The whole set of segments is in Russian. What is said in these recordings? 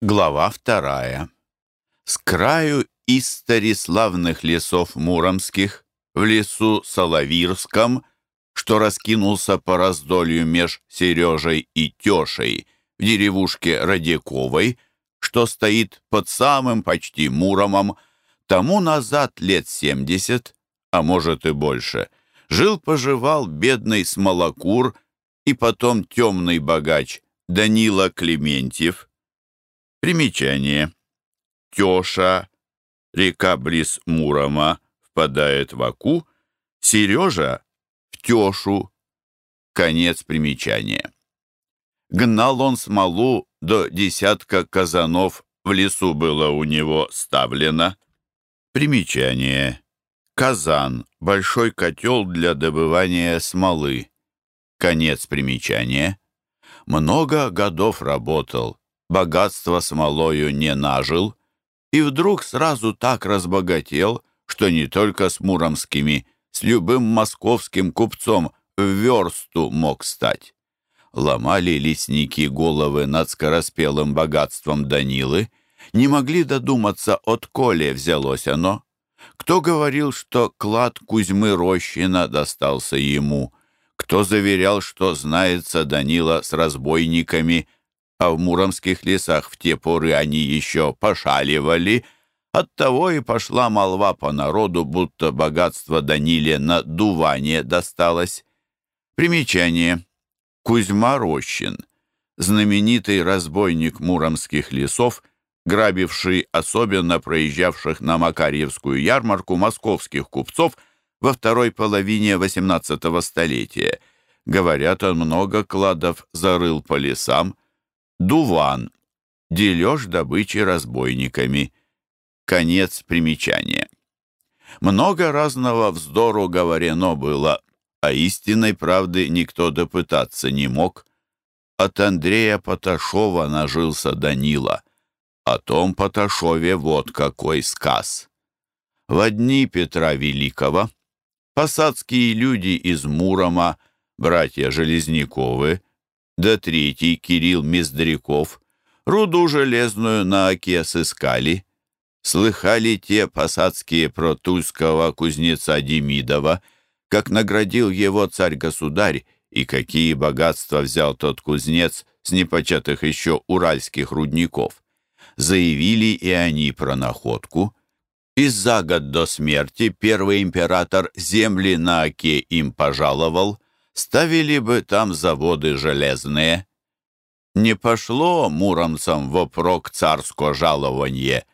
Глава вторая. С краю истори славных лесов муромских, в лесу Соловирском, что раскинулся по раздолью меж Сережей и Тешей, в деревушке Радяковой, что стоит под самым почти Муромом, тому назад лет семьдесят, а может и больше, жил-поживал бедный смолокур и потом темный богач Данила Клементьев, Примечание. Тёша, река близ Мурома, впадает в Аку, Сережа — в Тёшу. Конец примечания. Гнал он смолу до десятка казанов, в лесу было у него ставлено. Примечание. Казан — большой котел для добывания смолы. Конец примечания. Много годов работал, богатство смолою не нажил, и вдруг сразу так разбогател, что не только с муромскими, с любым московским купцом в версту мог стать. Ломали лесники головы над скороспелым богатством Данилы, не могли додуматься, от коле взялось оно. Кто говорил, что клад Кузьмы Рощина достался ему? Кто заверял, что знается Данила с разбойниками – а в муромских лесах в те поры они еще пошаливали, оттого и пошла молва по народу, будто богатство Даниле на дувание досталось. Примечание. Кузьма Рощин, знаменитый разбойник муромских лесов, грабивший особенно проезжавших на Макарьевскую ярмарку московских купцов во второй половине XVIII столетия. Говорят, он много кладов зарыл по лесам, Дуван. Дележ добычи разбойниками. Конец примечания. Много разного вздору говорено было, а истинной правды никто допытаться не мог. От Андрея Поташова нажился Данила. О том Поташове вот какой сказ. В дни Петра Великого посадские люди из Мурома, братья Железняковы, да третий, Кирилл Мездряков, руду железную на оке сыскали. Слыхали те посадские про тульского кузнеца Демидова, как наградил его царь-государь и какие богатства взял тот кузнец с непочатых еще уральских рудников. Заявили и они про находку. И за год до смерти первый император земли на оке им пожаловал — ставили бы там заводы железные. Не пошло муромцам вопрок царское жалование.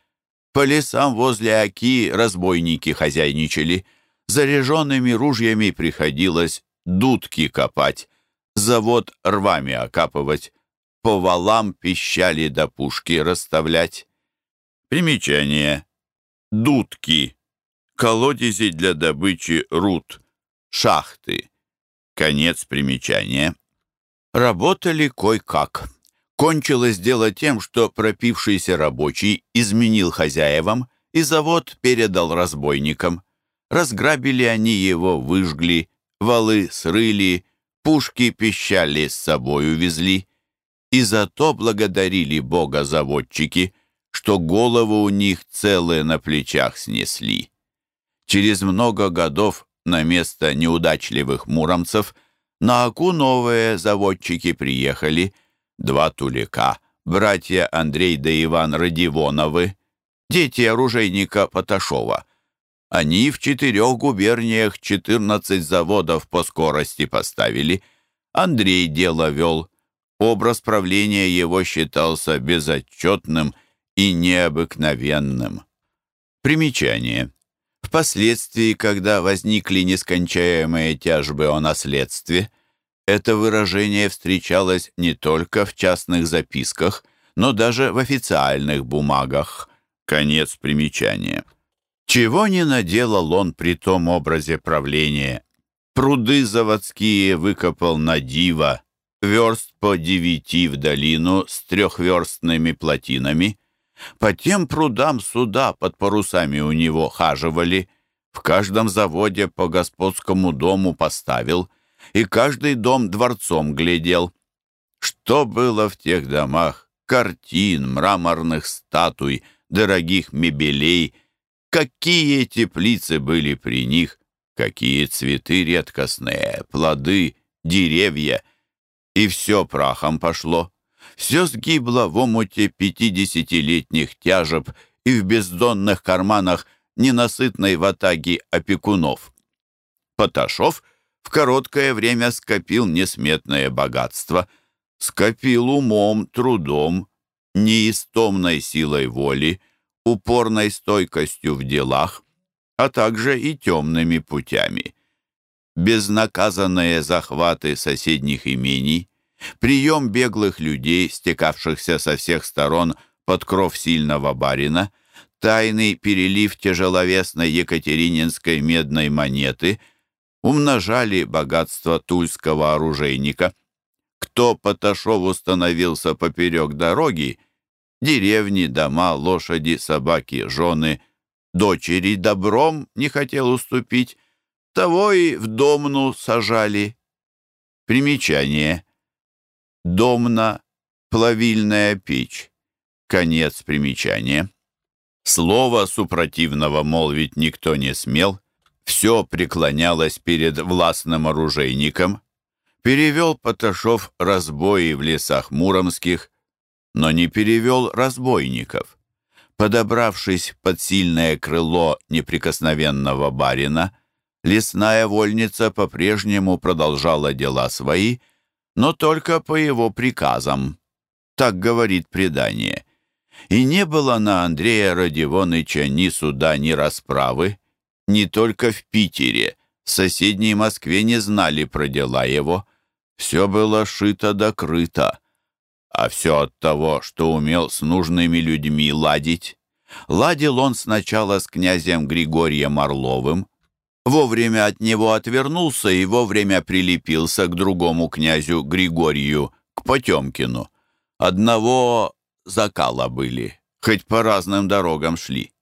По лесам возле Оки разбойники хозяйничали. Заряженными ружьями приходилось дудки копать, завод рвами окапывать, по валам пищали до пушки расставлять. Примечание. Дудки. Колодези для добычи руд. Шахты. Конец примечания. Работали кой-как. Кончилось дело тем, что пропившийся рабочий изменил хозяевам, и завод передал разбойникам. Разграбили они его, выжгли, валы срыли, пушки пищали с собой увезли. И зато благодарили Бога заводчики, что голову у них целые на плечах снесли. Через много годов на место неудачливых муромцев на Аку новые заводчики приехали, два тулика, братья Андрей да Иван Радивоновы, дети оружейника Поташова. Они в четырех губерниях 14 заводов по скорости поставили. Андрей дело вел. Образ правления его считался безотчетным и необыкновенным. Примечание. Впоследствии, когда возникли нескончаемые тяжбы о наследстве, это выражение встречалось не только в частных записках, но даже в официальных бумагах. Конец примечания. Чего не наделал он при том образе правления? Пруды заводские выкопал на диво, верст по девяти в долину с трехверстными плотинами, по тем прудам суда под парусами у него хаживали, в каждом заводе по господскому дому поставил, и каждый дом дворцом глядел. Что было в тех домах, картин, мраморных статуй, дорогих мебелей. Какие теплицы были при них, какие цветы редкостные, плоды, деревья. И все прахом пошло. Все сгибло в омуте пятидесятилетних тяжеб и в бездонных карманах ненасытной ватаги опекунов. Поташов в короткое время скопил несметное богатство, скопил умом, трудом, неистомной силой воли, упорной стойкостью в делах, а также и темными путями. Безнаказанные захваты соседних имений, прием беглых людей, стекавшихся со всех сторон под кров сильного барина, тайный перелив тяжеловесной екатерининской медной монеты умножали богатство тульского оружейника. Кто Поташову становился поперек дороги, деревни, дома, лошади, собаки, жены, дочери добром не хотел уступить, того и в домну сажали. Примечание. Домна, плавильная печь. Конец примечания. Слово супротивного молвить никто не смел, все преклонялось перед властным оружейником. Перевел Поташов разбои в лесах муромских, но не перевел разбойников. Подобравшись под сильное крыло неприкосновенного барина, лесная вольница по-прежнему продолжала дела свои, но только по его приказам. Так говорит предание. И не было на Андрея Родионыча ни суда, ни расправы, не только в Питере, в соседней Москве не знали про дела его. Все было шито да крыто. А все от того, что умел с нужными людьми ладить. Ладил он сначала с князем Григорием Орловым, вовремя от него отвернулся и вовремя прилепился к другому князю Григорию, к Потемкину. Одного закала были, хоть по разным дорогам шли.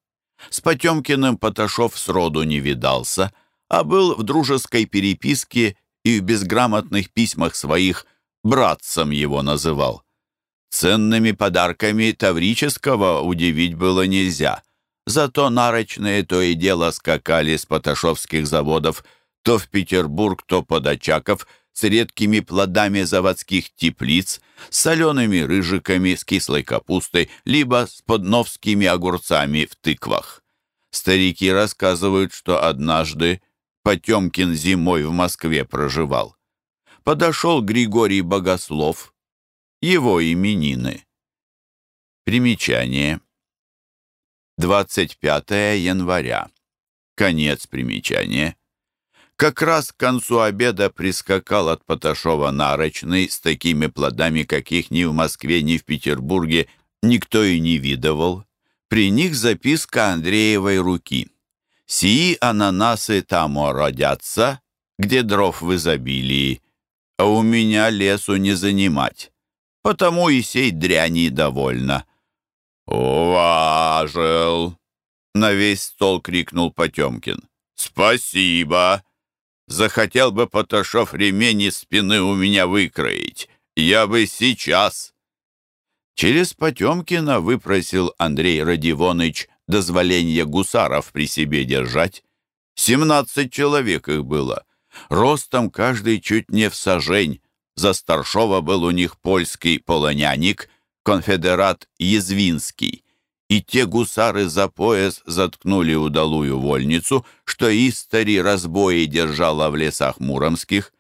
С Потемкиным Поташов сроду не видался, а был в дружеской переписке и в безграмотных письмах своих братцем его называл. Ценными подарками Таврического удивить было нельзя. Зато нарочные то и дело скакали с поташовских заводов то в Петербург, то под Очаков – с редкими плодами заводских теплиц, с солеными рыжиками, с кислой капустой, либо с подновскими огурцами в тыквах. Старики рассказывают, что однажды Потемкин зимой в Москве проживал. Подошел Григорий Богослов, его именины. Примечание. 25 января. Конец примечания. Как раз к концу обеда прискакал от Поташова нарочный с такими плодами, каких ни в Москве, ни в Петербурге никто и не видывал. При них записка Андреевой руки. «Сии ананасы тамо родятся, где дров в изобилии, а у меня лесу не занимать, потому и сей дряни довольно». «Уважил!» — на весь стол крикнул Потемкин. «Спасибо!» Захотел бы Поташов ремень из спины у меня выкроить. Я бы сейчас. Через Потемкина выпросил Андрей Родивоныч дозволение гусаров при себе держать. Семнадцать человек их было. Ростом каждый чуть не в сажень. За старшова был у них польский полоняник, конфедерат Язвинский и те гусары за пояс заткнули удалую вольницу, что истори разбои держала в лесах муромских.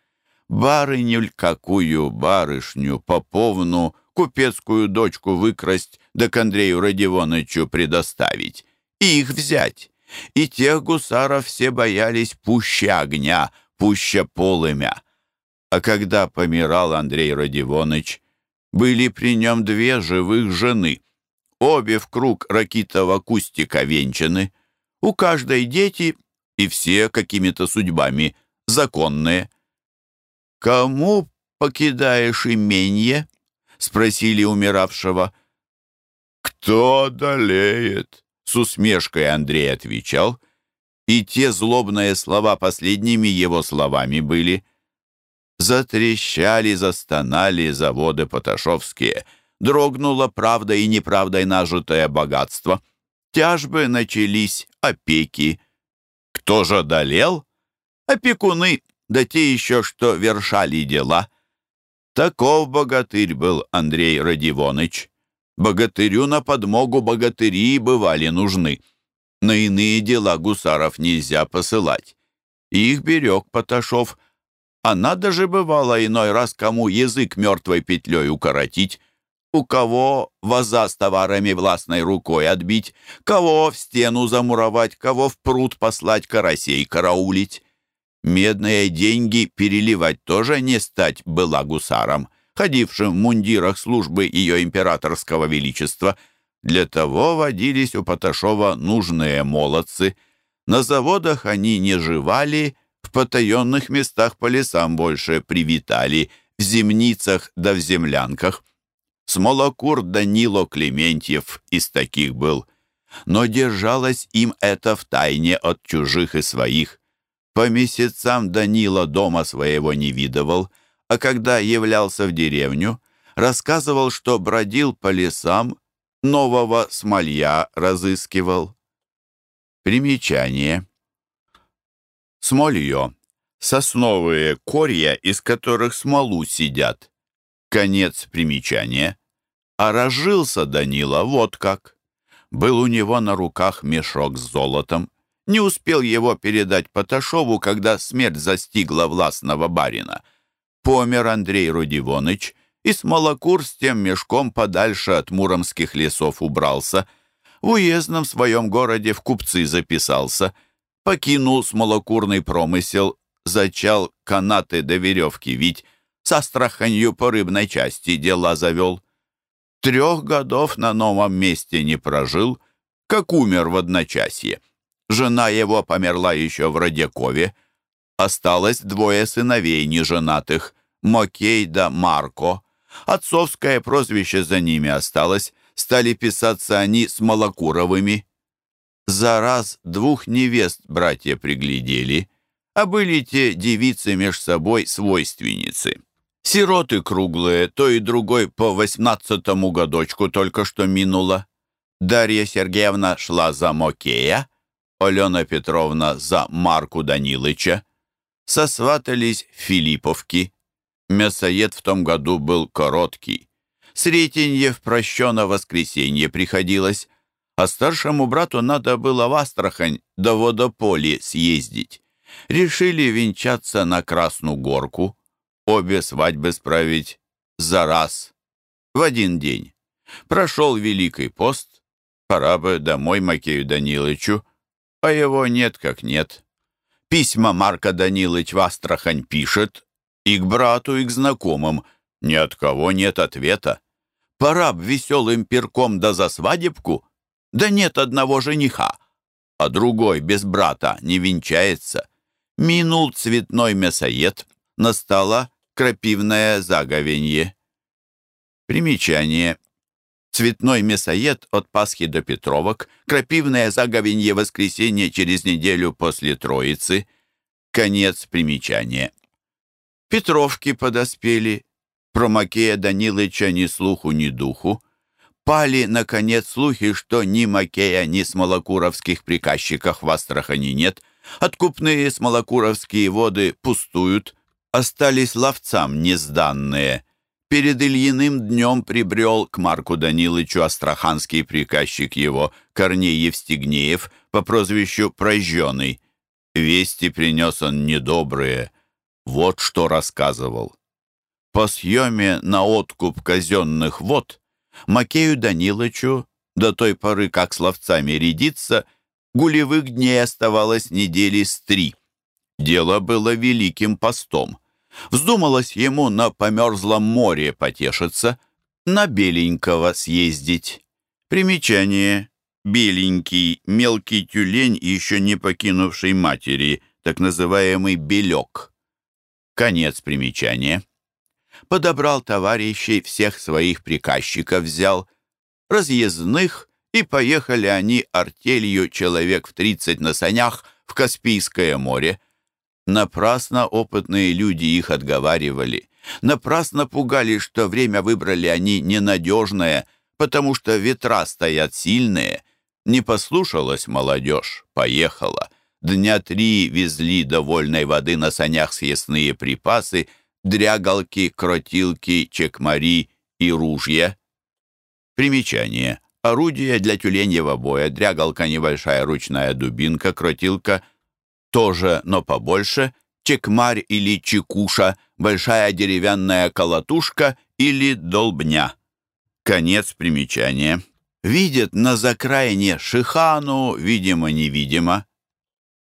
Барыню какую барышню, поповну, купецкую дочку выкрасть, да к Андрею Родионычу предоставить, и их взять. И тех гусаров все боялись пуще огня, пуще полымя. А когда помирал Андрей Родионыч, были при нем две живых жены — Обе в круг ракитого кустика венчаны. У каждой дети, и все какими-то судьбами законные. «Кому покидаешь именье?» — спросили умиравшего. «Кто одолеет?» — с усмешкой Андрей отвечал. И те злобные слова последними его словами были. Затрещали, застонали заводы поташовские — дрогнуло правдой и неправдой нажитое богатство. Тяжбы начались, опеки. Кто же одолел? Опекуны, да те еще, что вершали дела. Таков богатырь был Андрей Радивоныч. Богатырю на подмогу богатыри бывали нужны. На иные дела гусаров нельзя посылать. Их берег Поташов, а надо же бывало иной раз кому язык мертвой петлей укоротить, у кого ваза с товарами властной рукой отбить, кого в стену замуровать, кого в пруд послать карасей караулить. Медные деньги переливать тоже не стать была гусаром, ходившим в мундирах службы ее императорского величества. Для того водились у Поташова нужные молодцы. На заводах они не живали, в потаенных местах по лесам больше привитали, в земницах да в землянках. Смолокур Данило Клементьев из таких был. Но держалось им это в тайне от чужих и своих. По месяцам Данила дома своего не видывал, а когда являлся в деревню, рассказывал, что бродил по лесам, нового смолья разыскивал. Примечание. Смолье. Сосновые корья, из которых смолу сидят. Конец примечания. А разжился Данила вот как. Был у него на руках мешок с золотом, не успел его передать Поташову, когда смерть застигла властного барина. Помер Андрей Рудивоныч, и Смолокур с тем мешком подальше от муромских лесов убрался. В уездном своем городе в купцы записался. Покинул смолокурный промысел, зачал канаты до веревки вить, с астраханью по рыбной части дела завел. Трех годов на новом месте не прожил, как умер в одночасье. Жена его померла еще в Родякове. Осталось двое сыновей неженатых — Мокей да Марко. Отцовское прозвище за ними осталось. Стали писаться они с Малокуровыми. За раз двух невест братья приглядели, а были те девицы меж собой свойственницы. Сироты круглые, то и другой по восемнадцатому годочку только что минуло. Дарья Сергеевна шла за Мокея, Алена Петровна за Марку Данилыча. Сосватались Филипповки. Мясоед в том году был короткий. Сретенье в прощено воскресенье приходилось, а старшему брату надо было в Астрахань до водополи съездить. Решили венчаться на Красную Горку, обе свадьбы справить за раз, в один день. Прошел Великий пост, пора бы домой Макею Данилычу, а его нет как нет. Письма Марка Данилыч в Астрахань пишет, и к брату, и к знакомым. Ни от кого нет ответа. Пора б веселым перком да за свадебку. Да нет одного жениха, а другой без брата не венчается. Минул цветной мясоед, настало крапивное заговенье. Примечание. Цветной мясоед от Пасхи до Петровок, крапивное заговенье воскресенье через неделю после Троицы. Конец примечания. Петровки подоспели. Про Макея Данилыча ни слуху, ни духу. Пали, наконец, слухи, что ни Макея, ни смолокуровских приказчиков в Астрахани нет. Откупные смолокуровские воды пустуют. Остались ловцам незданные. Перед Ильиным днем прибрел к Марку Данилычу астраханский приказчик его, Корней Евстигнеев, по прозвищу Прожженный. Вести принес он недобрые. Вот что рассказывал. По съеме на откуп казенных вод Макею Данилычу до той поры, как словцами рядиться, гулевых дней оставалось недели с три. Дело было великим постом. Вздумалось ему на померзлом море потешиться, на беленького съездить. Примечание. Беленький, мелкий тюлень, еще не покинувший матери, так называемый белек. Конец примечания. Подобрал товарищей, всех своих приказчиков взял, разъездных, и поехали они артелью человек в тридцать на санях в Каспийское море. Напрасно опытные люди их отговаривали. Напрасно пугали, что время выбрали они ненадежное, потому что ветра стоят сильные. Не послушалась молодежь, поехала. Дня три везли довольной воды на санях съестные припасы, дрягалки, кротилки, чекмари и ружья. Примечание. Орудие для тюленьего боя, дрягалка небольшая ручная дубинка, кротилка тоже, но побольше, чекмарь или чекуша, большая деревянная колотушка или долбня. Конец примечания. Видят на закраине шихану, видимо-невидимо.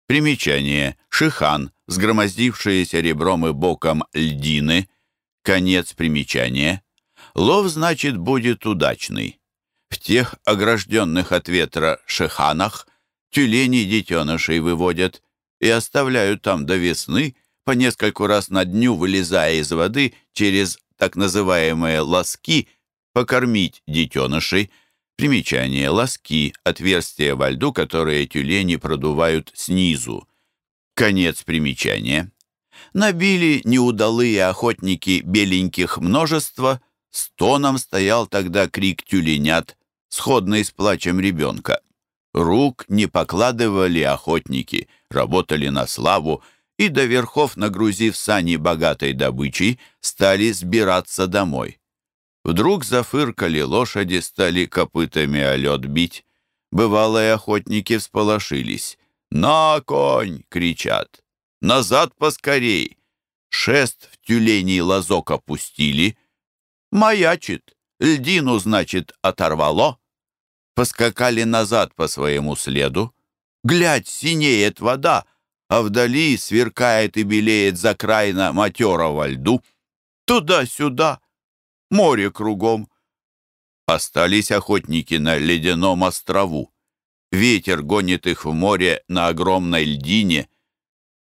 Примечание. Шихан, сгромоздившиеся ребром и боком льдины. Конец примечания. Лов, значит, будет удачный. В тех огражденных от ветра шиханах тюлени детенышей выводят и оставляют там до весны, по нескольку раз на дню вылезая из воды через так называемые лоски, покормить детенышей. Примечание лоски – отверстия во льду, которые тюлени продувают снизу. Конец примечания. Набили неудалые охотники беленьких множество, с тоном стоял тогда крик тюленят, сходный с плачем ребенка. Рук не покладывали охотники, работали на славу, и до верхов, нагрузив сани богатой добычей, стали сбираться домой. Вдруг зафыркали лошади, стали копытами о лед бить. Бывалые охотники всполошились. «На конь!» — кричат. «Назад поскорей!» Шест в тюленей лазок опустили. Маячит. Льдину, значит, оторвало поскакали назад по своему следу. Глядь, синеет вода, а вдали сверкает и белеет закраина матера во льду. Туда-сюда, море кругом. Остались охотники на ледяном острову. Ветер гонит их в море на огромной льдине.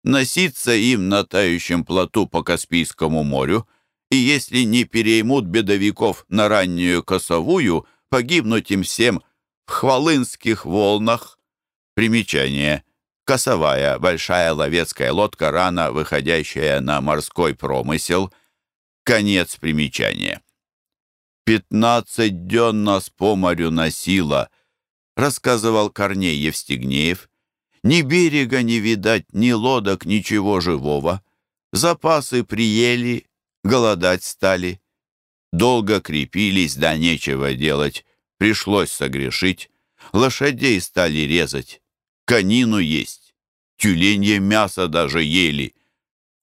Носиться им на тающем плоту по Каспийскому морю, и если не переймут бедовиков на раннюю косовую, погибнуть им всем в хвалынских волнах. Примечание. Косовая, большая ловецкая лодка, рано выходящая на морской промысел. Конец примечания. «Пятнадцать дён нас по морю носила», — рассказывал Корней Евстигнеев. «Ни берега не видать, ни лодок, ничего живого. Запасы приели, голодать стали. Долго крепились, да нечего делать. Пришлось согрешить. Лошадей стали резать. Конину есть. Тюленье мясо даже ели.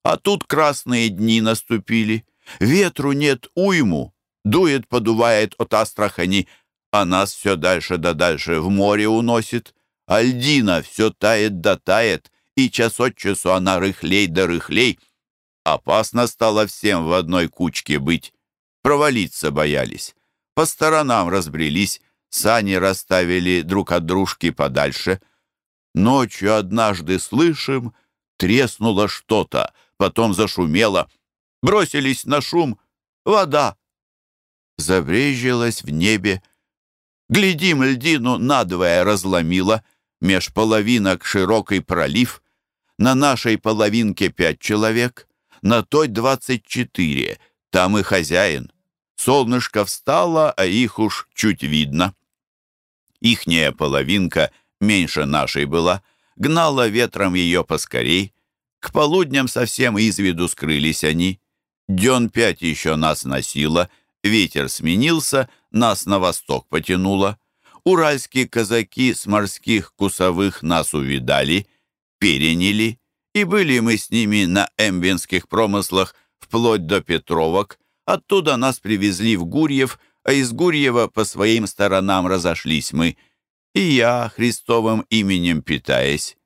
А тут красные дни наступили. Ветру нет уйму. Дует, подувает от Астрахани, а нас все дальше да дальше в море уносит. А льдина все тает да тает, и час от часу она рыхлей да рыхлей. Опасно стало всем в одной кучке быть. Провалиться боялись по сторонам разбрелись, сани расставили друг от дружки подальше. Ночью однажды слышим, треснуло что-то, потом зашумело. Бросились на шум. Вода. Забрежилась в небе. Глядим, льдину надвое разломила, меж половинок широкий пролив. На нашей половинке пять человек, на той двадцать четыре, там и хозяин. Солнышко встало, а их уж чуть видно. Ихняя половинка меньше нашей была, гнала ветром ее поскорей. К полудням совсем из виду скрылись они. Дён пять еще нас носило, ветер сменился, нас на восток потянуло. Уральские казаки с морских кусовых нас увидали, переняли, и были мы с ними на эмбинских промыслах вплоть до Петровок, Оттуда нас привезли в Гурьев, а из Гурьева по своим сторонам разошлись мы. И я, Христовым именем питаясь,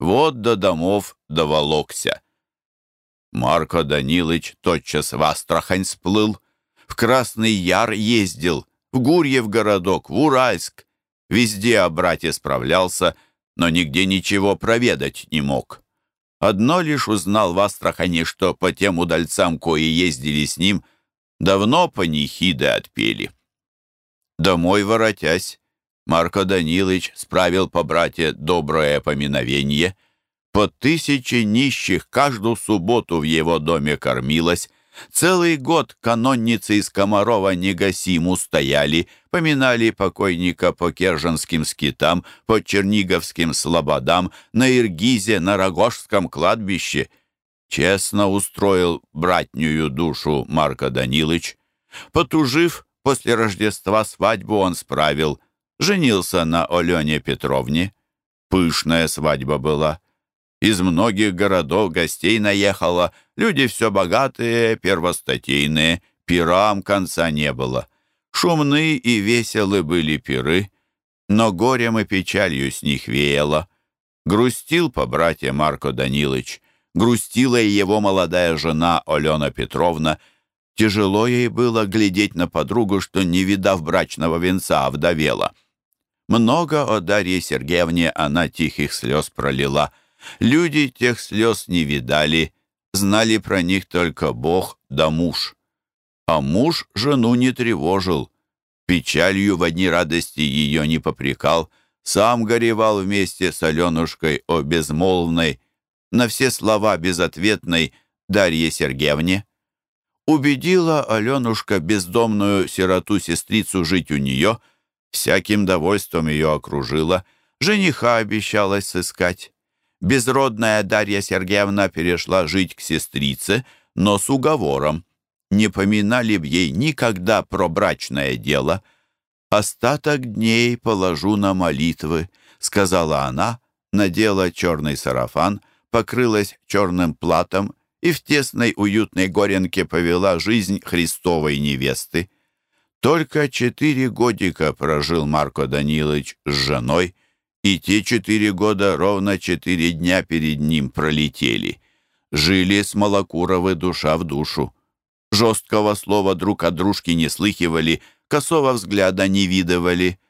вот до домов доволокся. Марко Данилыч тотчас в Астрахань сплыл, в Красный Яр ездил, в Гурьев городок, в Уральск. Везде о брате справлялся, но нигде ничего проведать не мог. Одно лишь узнал в Астрахани, что по тем удальцам, кои ездили с ним, — Давно панихиды отпели. Домой воротясь, Марко Данилович справил по брате доброе поминовение. По тысяче нищих каждую субботу в его доме кормилось, Целый год канонницы из Комарова негасиму стояли, поминали покойника по керженским скитам, по черниговским слободам, на Иргизе, на Рогожском кладбище. Честно устроил братнюю душу Марко Данилыч. Потужив, после Рождества свадьбу он справил, женился на Алене Петровне. Пышная свадьба была. Из многих городов гостей наехало, люди все богатые, первостатейные, пирам конца не было. Шумны и веселы были пиры, но горем и печалью с них веяло. Грустил по братья Марко Данилыч, грустила и его молодая жена Алена Петровна. Тяжело ей было глядеть на подругу, что, не видав брачного венца, овдовела. Много о Дарье Сергеевне она тихих слез пролила — Люди тех слез не видали, знали про них только Бог да муж. А муж жену не тревожил, печалью в одни радости ее не попрекал, сам горевал вместе с Аленушкой о безмолвной, на все слова безответной Дарье Сергеевне. Убедила Аленушка бездомную сироту-сестрицу жить у нее, всяким довольством ее окружила, жениха обещалась сыскать безродная Дарья Сергеевна перешла жить к сестрице, но с уговором. Не поминали б ей никогда про брачное дело. «Остаток дней положу на молитвы», — сказала она, надела черный сарафан, покрылась черным платом и в тесной уютной горенке повела жизнь Христовой невесты. Только четыре годика прожил Марко Данилович с женой — и те четыре года ровно четыре дня перед ним пролетели. Жили с Малокуровы душа в душу. Жесткого слова друг от дружки не слыхивали, косого взгляда не видывали.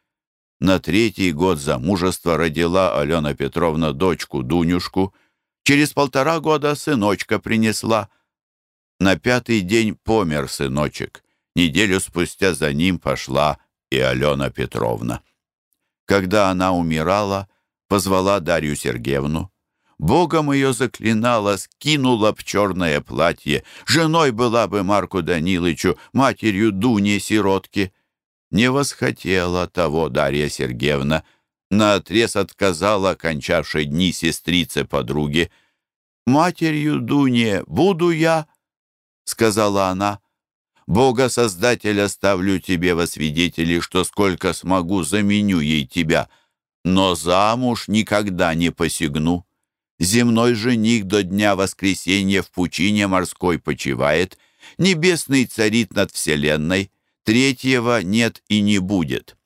На третий год замужества родила Алена Петровна дочку Дунюшку. Через полтора года сыночка принесла. На пятый день помер сыночек. Неделю спустя за ним пошла и Алена Петровна. Когда она умирала, позвала Дарью Сергеевну. Богом ее заклинала, скинула б черное платье. Женой была бы Марку Данилычу, матерью Дуне сиротки. Не восхотела того Дарья Сергеевна. Наотрез отказала кончавшей дни сестрице-подруге. «Матерью Дуне буду я», — сказала она. Бога Создателя ставлю тебе во свидетели, что сколько смогу, заменю ей тебя, но замуж никогда не посягну. Земной жених до дня воскресения в пучине морской почивает, небесный царит над вселенной, третьего нет и не будет».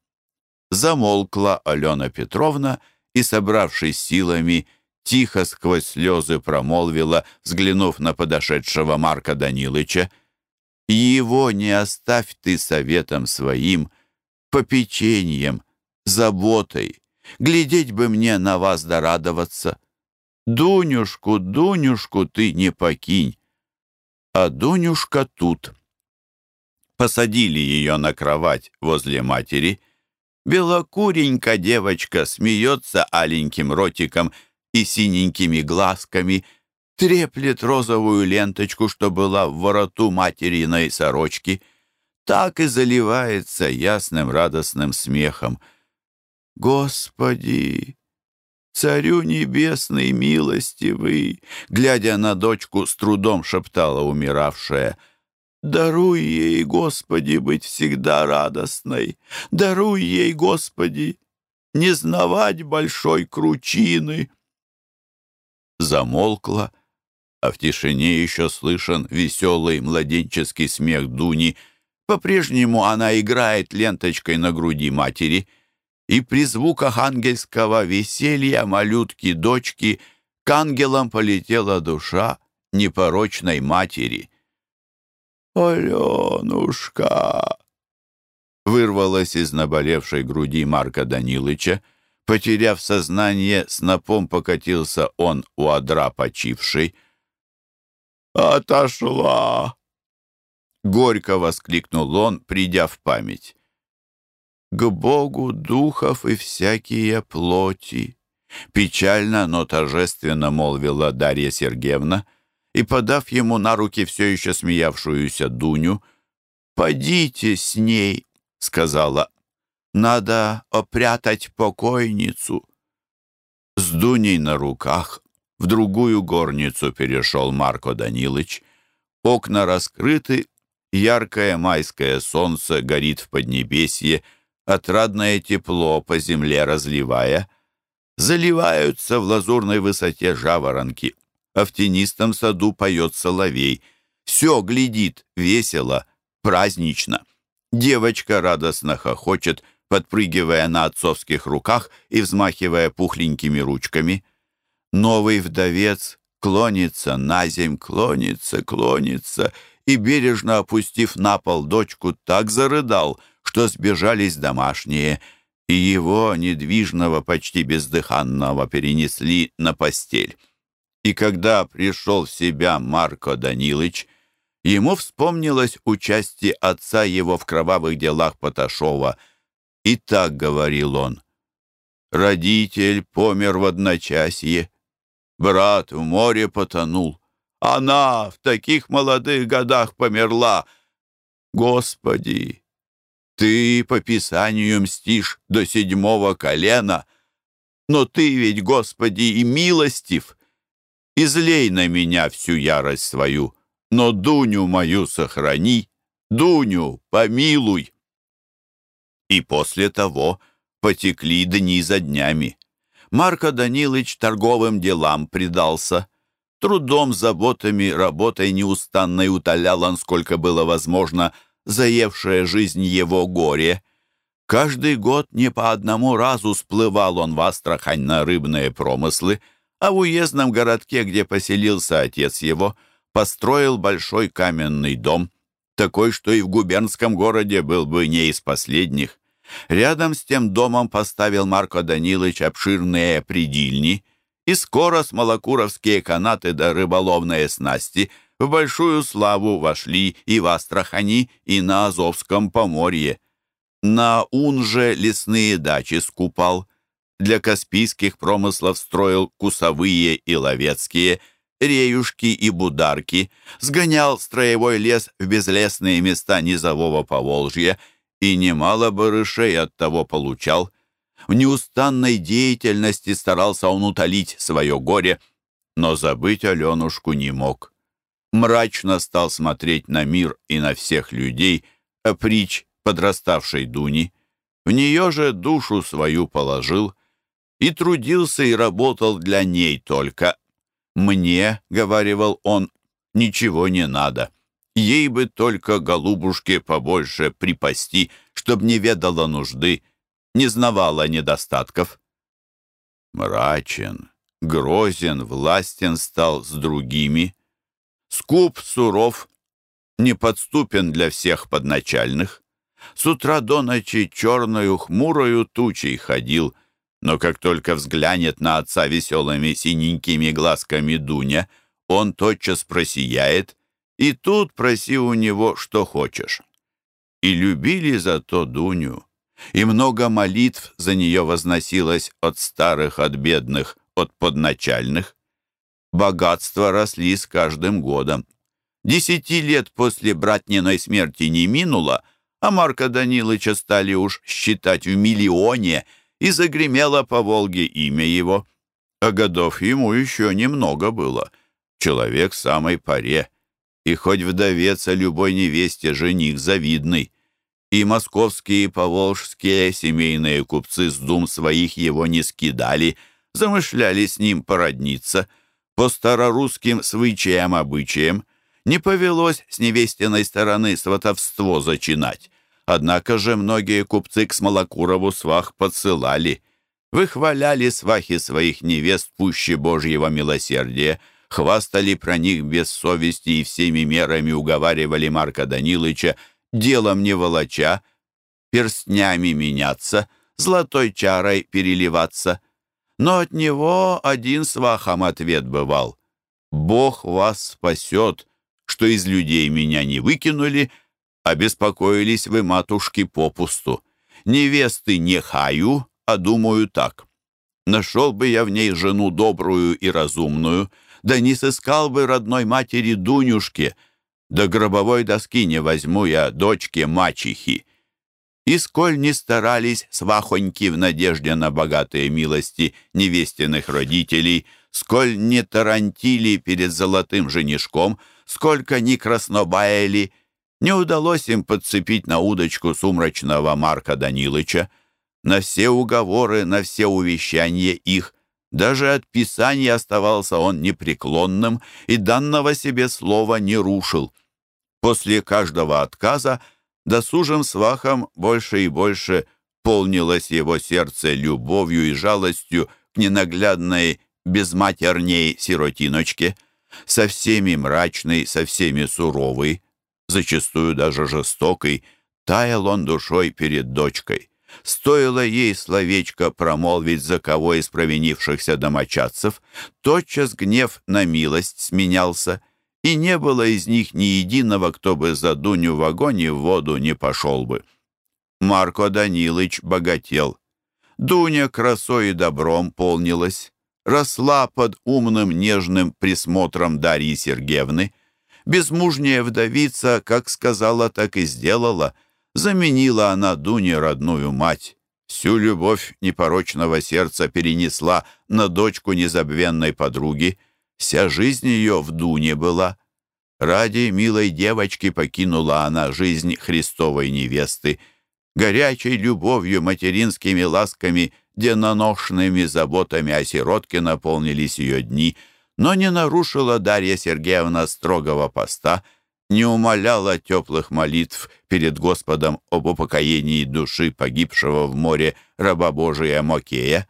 Замолкла Алена Петровна и, собравшись силами, тихо сквозь слезы промолвила, взглянув на подошедшего Марка Данилыча, его не оставь ты советом своим, попечением, заботой. Глядеть бы мне на вас да радоваться. Дунюшку, Дунюшку ты не покинь. А Дунюшка тут. Посадили ее на кровать возле матери. Белокуренька девочка смеется аленьким ротиком и синенькими глазками — треплет розовую ленточку, что была в вороту материной сорочки, так и заливается ясным радостным смехом. «Господи! Царю небесный, милостивый!» Глядя на дочку, с трудом шептала умиравшая. «Даруй ей, Господи, быть всегда радостной! Даруй ей, Господи, не знавать большой кручины!» Замолкла, а в тишине еще слышен веселый младенческий смех Дуни. По-прежнему она играет ленточкой на груди матери, и при звуках ангельского веселья малютки-дочки к ангелам полетела душа непорочной матери. «Аленушка!» вырвалась из наболевшей груди Марка Данилыча. Потеряв сознание, снопом покатился он у одра почившей — «Отошла!» Горько воскликнул он, придя в память. «К Богу духов и всякие плоти!» Печально, но торжественно молвила Дарья Сергеевна. и, подав ему на руки все еще смеявшуюся Дуню, «Подите с ней», — сказала, — «надо опрятать покойницу». С Дуней на руках в другую горницу перешел Марко Данилыч. Окна раскрыты, яркое майское солнце горит в поднебесье, отрадное тепло по земле разливая. Заливаются в лазурной высоте жаворонки, а в тенистом саду поет соловей. Все глядит весело, празднично. Девочка радостно хохочет, подпрыгивая на отцовских руках и взмахивая пухленькими ручками. Новый вдовец клонится на земь, клонится, клонится, и, бережно опустив на пол дочку, так зарыдал, что сбежались домашние, и его, недвижного, почти бездыханного, перенесли на постель. И когда пришел в себя Марко Данилыч, ему вспомнилось участие отца его в кровавых делах Поташова. И так говорил он. «Родитель помер в одночасье, брат в море потонул, она в таких молодых годах померла. Господи, ты по Писанию мстишь до седьмого колена, но ты ведь, Господи, и милостив. Излей на меня всю ярость свою, но Дуню мою сохрани, Дуню помилуй. И после того потекли дни за днями. Марко Данилыч торговым делам предался. Трудом, заботами, работой неустанной утолял он, сколько было возможно, заевшая жизнь его горе. Каждый год не по одному разу сплывал он в Астрахань на рыбные промыслы, а в уездном городке, где поселился отец его, построил большой каменный дом, такой, что и в губернском городе был бы не из последних. Рядом с тем домом поставил Марко Данилович обширные придильни, и скоро смолокуровские канаты да рыболовные снасти в большую славу вошли и в Астрахани, и на Азовском поморье. На Унже лесные дачи скупал, для каспийских промыслов строил кусовые и ловецкие, реюшки и бударки, сгонял строевой лес в безлесные места низового Поволжья и немало барышей от того получал. В неустанной деятельности старался он утолить свое горе, но забыть Аленушку не мог. Мрачно стал смотреть на мир и на всех людей, а притч подраставшей Дуни. В нее же душу свою положил и трудился и работал для ней только. «Мне, — говаривал он, — ничего не надо». Ей бы только голубушке побольше припасти, чтоб не ведала нужды, не знавала недостатков. Мрачен, грозен, властен стал с другими. Скуп, суров, неподступен для всех подначальных. С утра до ночи черною хмурою тучей ходил, но как только взглянет на отца веселыми синенькими глазками Дуня, он тотчас просияет и тут проси у него, что хочешь. И любили зато Дуню, и много молитв за нее возносилось от старых, от бедных, от подначальных. Богатства росли с каждым годом. Десяти лет после братниной смерти не минуло, а Марка Данилыча стали уж считать в миллионе, и загремело по Волге имя его. А годов ему еще немного было. Человек самой паре — и хоть вдовец, а любой невесте жених завидный. И московские и поволжские семейные купцы с дум своих его не скидали, замышляли с ним породниться. По старорусским свычаям обычаям не повелось с невестиной стороны сватовство зачинать. Однако же многие купцы к Смолокурову свах подсылали. Выхваляли свахи своих невест пуще Божьего милосердия, хвастали про них без совести и всеми мерами уговаривали Марка Данилыча делом не волоча, перстнями меняться, золотой чарой переливаться. Но от него один свахом ответ бывал. «Бог вас спасет, что из людей меня не выкинули, а беспокоились вы, матушки, попусту. Невесты не хаю, а думаю так. Нашел бы я в ней жену добрую и разумную, да не сыскал бы родной матери Дунюшке, до гробовой доски не возьму я дочке мачехи. И сколь не старались свахоньки в надежде на богатые милости невестиных родителей, сколь не тарантили перед золотым женишком, сколько ни краснобаяли, не удалось им подцепить на удочку сумрачного Марка Данилыча. На все уговоры, на все увещания их, даже от Писания оставался он непреклонным и данного себе слова не рушил. После каждого отказа досужим свахом больше и больше полнилось его сердце любовью и жалостью к ненаглядной безматерней сиротиночке, со всеми мрачный, со всеми суровый, зачастую даже жестокой, таял он душой перед дочкой. Стоило ей словечко промолвить за кого из провинившихся домочадцев, тотчас гнев на милость сменялся, и не было из них ни единого, кто бы за Дуню в огонь и в воду не пошел бы. Марко Данилыч богател. Дуня красой и добром полнилась, росла под умным нежным присмотром Дарьи Сергеевны. Безмужняя вдовица, как сказала, так и сделала. Заменила она Дуне родную мать. Всю любовь непорочного сердца перенесла на дочку незабвенной подруги. Вся жизнь ее в Дуне была. Ради милой девочки покинула она жизнь Христовой невесты. Горячей любовью, материнскими ласками, деноношными заботами о сиротке наполнились ее дни, но не нарушила Дарья Сергеевна строгого поста, не умоляла теплых молитв перед Господом об упокоении души погибшего в море раба Божия Мокея.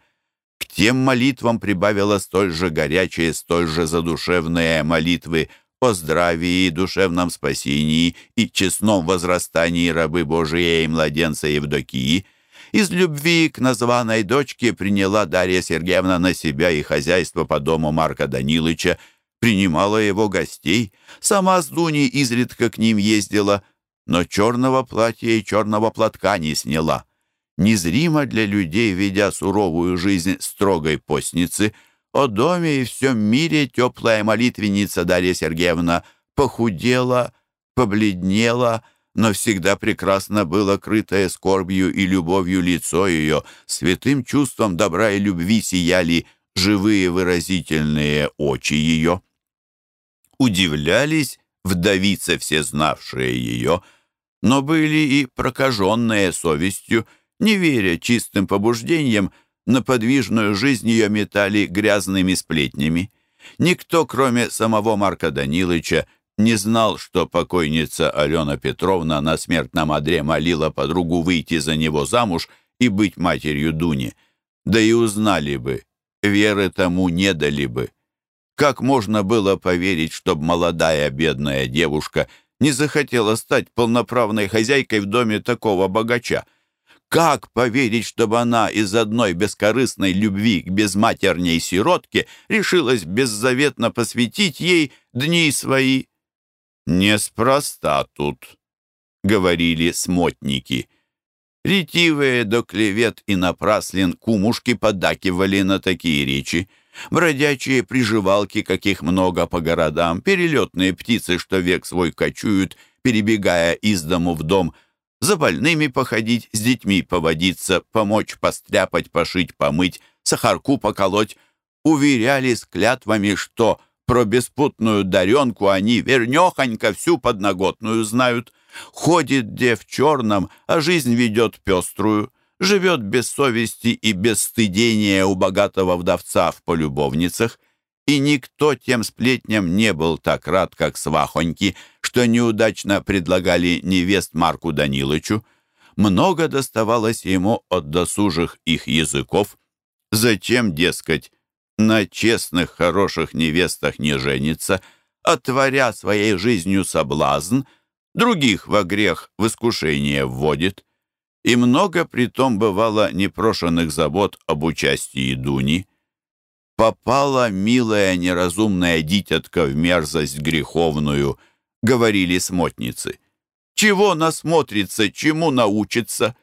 К тем молитвам прибавила столь же горячие, столь же задушевные молитвы о здравии, душевном спасении и честном возрастании рабы Божией и младенца Евдокии. Из любви к названной дочке приняла Дарья Сергеевна на себя и хозяйство по дому Марка Данилыча, принимала его гостей, сама с Дуней изредка к ним ездила, но черного платья и черного платка не сняла незримо для людей, ведя суровую жизнь строгой постницы, о доме и всем мире теплая молитвенница Дарья Сергеевна похудела, побледнела, но всегда прекрасно было крытое скорбью и любовью лицо ее, святым чувством добра и любви сияли живые выразительные очи ее. Удивлялись вдовицы, все знавшие ее, но были и прокаженные совестью, не веря чистым побуждениям, на подвижную жизнь ее метали грязными сплетнями. Никто, кроме самого Марка Данилыча, не знал, что покойница Алена Петровна на смертном одре молила подругу выйти за него замуж и быть матерью Дуни. Да и узнали бы, веры тому не дали бы. Как можно было поверить, чтобы молодая бедная девушка не захотела стать полноправной хозяйкой в доме такого богача? Как поверить, чтобы она из одной бескорыстной любви к безматерней сиротке решилась беззаветно посвятить ей дни свои? «Неспроста тут», — говорили смотники. Ретивые до клевет и напраслен кумушки подакивали на такие речи. Бродячие приживалки, каких много по городам, перелетные птицы, что век свой кочуют, перебегая из дому в дом — за больными походить, с детьми поводиться, помочь постряпать, пошить, помыть, сахарку поколоть. Уверяли с клятвами, что про беспутную даренку они вернехонько всю подноготную знают. Ходит где в черном, а жизнь ведет пеструю. Живет без совести и без стыдения у богатого вдовца в полюбовницах — и никто тем сплетням не был так рад, как свахоньки, что неудачно предлагали невест Марку Данилычу. Много доставалось ему от досужих их языков. Зачем, дескать, на честных, хороших невестах не женится, отворя своей жизнью соблазн, других во грех в искушение вводит. И много притом бывало непрошенных забот об участии Дуни попала милая неразумная дитятка в мерзость греховную, говорили смотницы. Чего насмотрится, чему научится?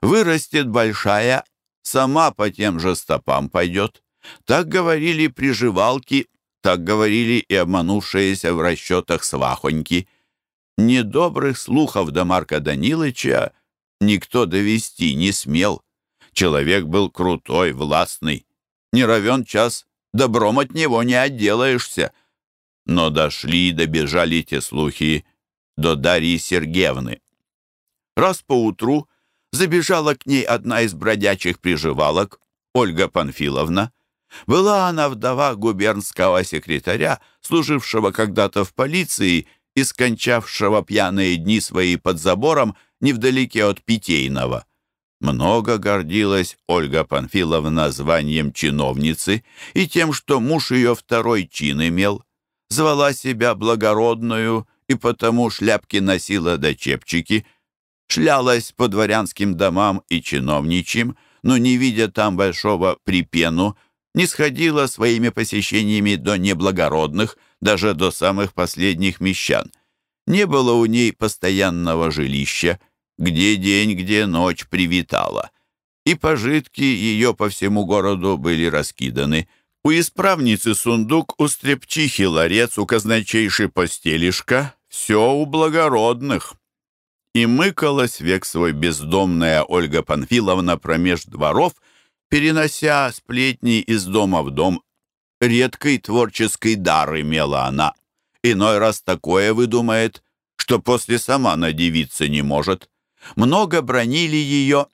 Вырастет большая, сама по тем же стопам пойдет. Так говорили приживалки, Так говорили и обманувшиеся в расчетах свахоньки. Недобрых слухов до Марка Данилыча никто довести не смел. Человек был крутой, властный. Не равен час, добром от него не отделаешься. Но дошли, добежали те слухи до Дарьи Сергеевны. Раз поутру забежала к ней одна из бродячих приживалок, Ольга Панфиловна. Была она вдова губернского секретаря, служившего когда-то в полиции и скончавшего пьяные дни свои под забором невдалеке от Питейного. Много гордилась Ольга Панфиловна званием чиновницы и тем, что муж ее второй чин имел. Звала себя благородную и потому шляпки носила до чепчики, шлялась по дворянским домам и чиновничьим, но, не видя там большого припену, не сходила своими посещениями до неблагородных, даже до самых последних мещан. Не было у ней постоянного жилища, где день, где ночь привитала. И пожитки ее по всему городу были раскиданы. У исправницы сундук, у стрепчихи ларец, у казначейши постелишка — все у благородных. И мыкалась век свой бездомная Ольга Панфиловна промеж дворов, перенося сплетни из дома в дом. Редкий творческий дар имела она. Иной раз такое выдумает, что после сама надевиться не может. Много бронили ее,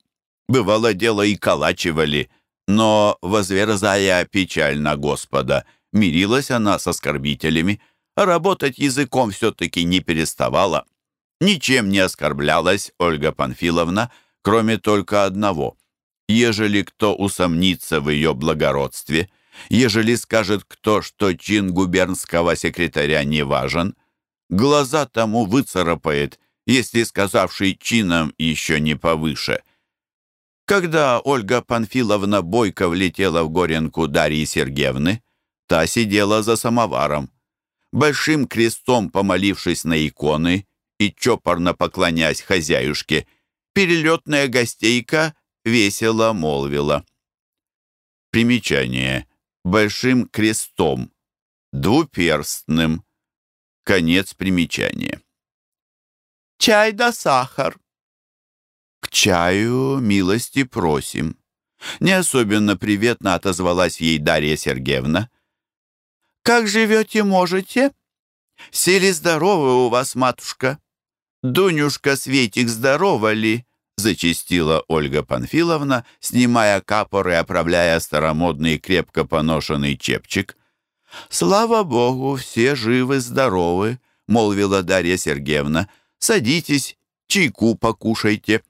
бывало дело и калачивали, но, возверзая печаль на Господа, мирилась она с оскорбителями, а работать языком все-таки не переставала. Ничем не оскорблялась Ольга Панфиловна, кроме только одного. Ежели кто усомнится в ее благородстве, ежели скажет кто, что чин губернского секретаря не важен, глаза тому выцарапает, если сказавший чином еще не повыше. Когда Ольга Панфиловна бойко влетела в горенку Дарьи Сергеевны, та сидела за самоваром. Большим крестом помолившись на иконы, и чопорно поклонясь хозяюшке, перелетная гостейка весело молвила. Примечание. Большим крестом. Двуперстным. Конец примечания. «Чай да сахар». «К чаю милости просим». Не особенно приветно отозвалась ей Дарья Сергеевна. «Как живете, можете?» «Все ли здоровы у вас, матушка?» «Дунюшка, Светик, здорова ли?» зачистила Ольга Панфиловна, снимая капор и оправляя старомодный крепко поношенный чепчик. «Слава Богу, все живы-здоровы», — молвила Дарья Сергеевна. «Садитесь, чайку покушайте».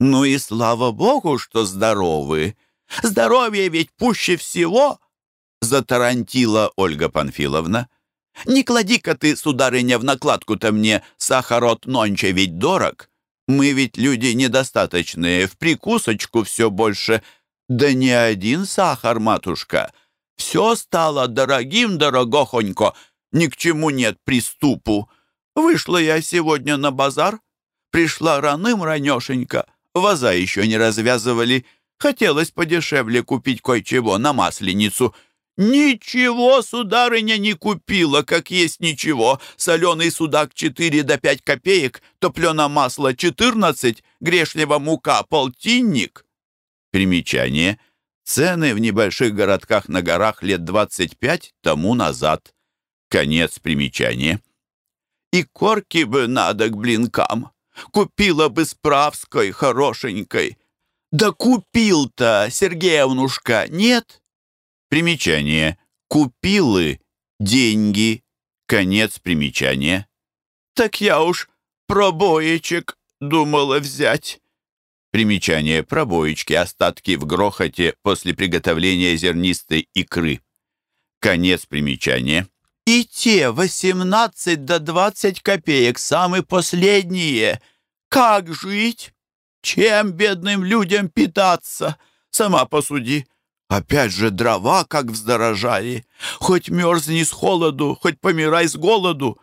«Ну и слава Богу, что здоровы! Здоровье ведь пуще всего!» — затарантила Ольга Панфиловна. Не клади-ка ты, сударыня, в накладку-то мне сахар от нонче ведь дорог. Мы ведь люди недостаточные, в прикусочку все больше. Да не один сахар, матушка. Все стало дорогим, дорогохонько, ни к чему нет приступу. Вышла я сегодня на базар, пришла раным ранешенько, ваза еще не развязывали. Хотелось подешевле купить кое-чего на масленицу — «Ничего, сударыня, не купила, как есть ничего. Соленый судак 4 до 5 копеек, топлено масло 14, грешнего мука полтинник». Примечание. Цены в небольших городках на горах лет 25 тому назад. Конец примечания. И корки бы надо к блинкам. Купила бы справской, хорошенькой. Да купил-то, Сергеевнушка, нет?» Примечание. Купилы. Деньги. Конец примечания. Так я уж пробоечек думала взять. Примечание. Пробоечки. Остатки в грохоте после приготовления зернистой икры. Конец примечания. И те 18 до 20 копеек, самые последние. Как жить? Чем бедным людям питаться? Сама посуди. Опять же дрова как вздорожали. Хоть мерзни с холоду, хоть помирай с голоду.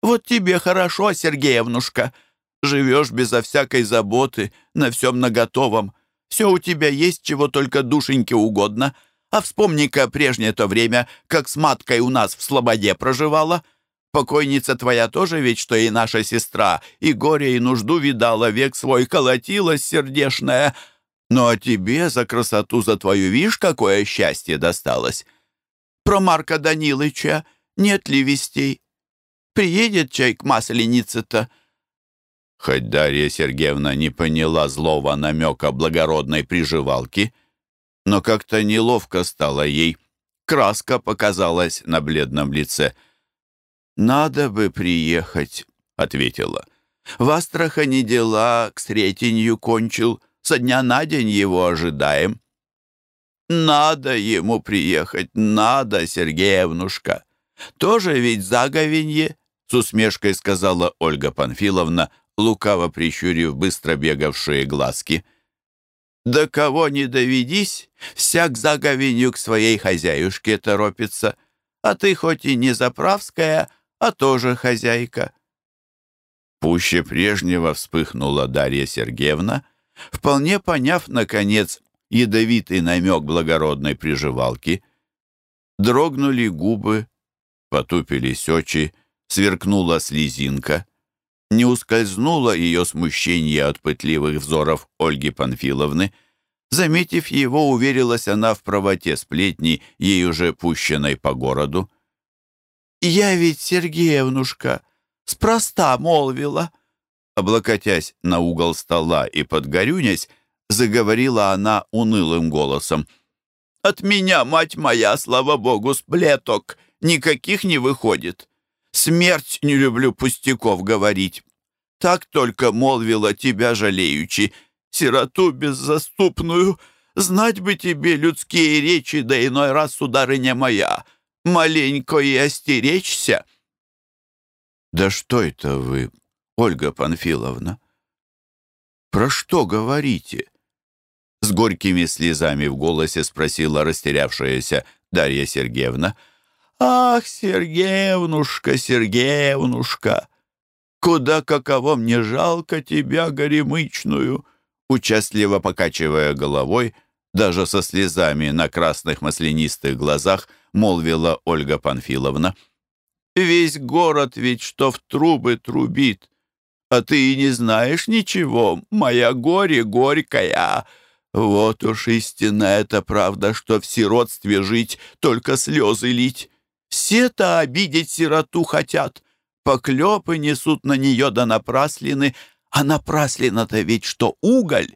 Вот тебе хорошо, Сергеевнушка. Живешь безо всякой заботы, на всем наготовом. Все у тебя есть, чего только душеньке угодно. А вспомни-ка прежнее то время, как с маткой у нас в Слободе проживала. Покойница твоя тоже ведь, что и наша сестра, и горе, и нужду видала, век свой колотилась сердешная. Ну а тебе за красоту, за твою, вишь, какое счастье досталось. Про Марка Данилыча нет ли вестей? Приедет чай к масленице-то?» Хоть Дарья Сергеевна не поняла злого намека благородной приживалки, но как-то неловко стало ей. Краска показалась на бледном лице. «Надо бы приехать», — ответила. «В Астрахани дела к Сретенью кончил. Со дня на день его ожидаем». «Надо ему приехать, надо, Сергеевнушка. Тоже ведь заговенье», — с усмешкой сказала Ольга Панфиловна, лукаво прищурив быстро бегавшие глазки. «Да кого не доведись, всяк заговенью к своей хозяюшке торопится, а ты хоть и не заправская, а тоже хозяйка». Пуще прежнего вспыхнула Дарья Сергеевна, вполне поняв, наконец, ядовитый намек благородной приживалки. Дрогнули губы, потупились очи, сверкнула слезинка — не ускользнуло ее смущение от пытливых взоров Ольги Панфиловны. Заметив его, уверилась она в правоте сплетни, ей уже пущенной по городу. «Я ведь, Сергеевнушка, спроста молвила!» Облокотясь на угол стола и подгорюнясь, заговорила она унылым голосом. «От меня, мать моя, слава богу, сплеток никаких не выходит. Смерть не люблю пустяков говорить. Так только молвила тебя жалеючи, сироту беззаступную. Знать бы тебе людские речи, да иной раз, сударыня моя, маленько и остеречься. Да что это вы, Ольга Панфиловна? Про что говорите? С горькими слезами в голосе спросила растерявшаяся Дарья Сергеевна. «Ах, Сергеевнушка, Сергеевнушка, куда каково мне жалко тебя, горемычную!» Участливо покачивая головой, даже со слезами на красных маслянистых глазах, молвила Ольга Панфиловна. «Весь город ведь что в трубы трубит, а ты и не знаешь ничего, моя горе горькая!» Вот уж истинная это правда, что в сиротстве жить, только слезы лить. Все-то обидеть сироту хотят. Поклепы несут на нее да напраслины, а напраслина-то ведь что уголь.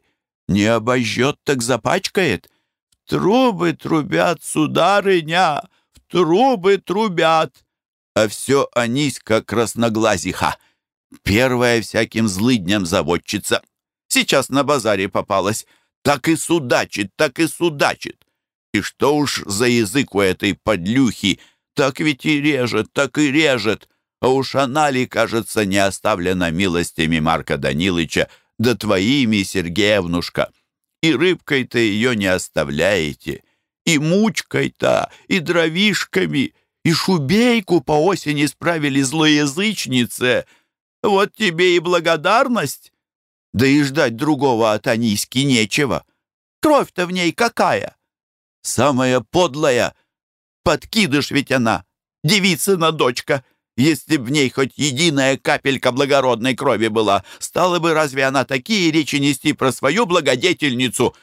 Не обожжет, так запачкает. В трубы трубят, сударыня, в трубы трубят. А все Аниська красноглазиха. Первая всяким злыдням заводчица. Сейчас на базаре попалась. Так и судачит, так и судачит. И что уж за язык у этой подлюхи — так ведь и режет, так и режет. А уж она ли, кажется, не оставлена милостями Марка Данилыча, да твоими, Сергеевнушка. И рыбкой-то ее не оставляете, и мучкой-то, и дровишками, и шубейку по осени справили злоязычнице. Вот тебе и благодарность. Да и ждать другого от Аниськи нечего. Кровь-то в ней какая? Самая подлая, Подкидыш ведь она, девицына дочка. Если б в ней хоть единая капелька благородной крови была, стала бы разве она такие речи нести про свою благодетельницу?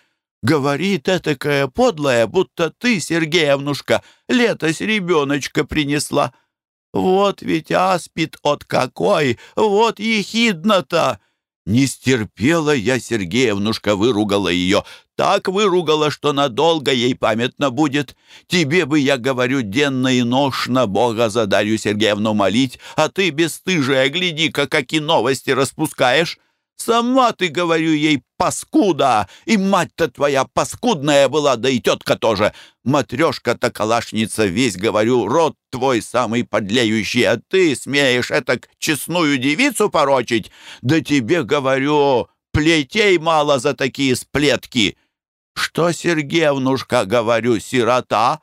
Говорит этакая подлая, будто ты, Сергеевнушка, летось ребеночка принесла. Вот ведь аспид от какой, вот ехидно-то!» Не стерпела я, Сергеевнушка, выругала ее. Так выругала, что надолго ей памятно будет. Тебе бы, я говорю, денно и ношно Бога за Дарью Сергеевну молить, а ты, бесстыжая, гляди-ка, какие новости распускаешь. Сама ты, говорю ей, паскуда, и мать-то твоя паскудная была, да и тетка тоже. Матрешка-то калашница весь, говорю, род твой самый подлеющий, а ты смеешь этак честную девицу порочить? Да тебе, говорю, плетей мало за такие сплетки. Что, Сергеевнушка, говорю, сирота?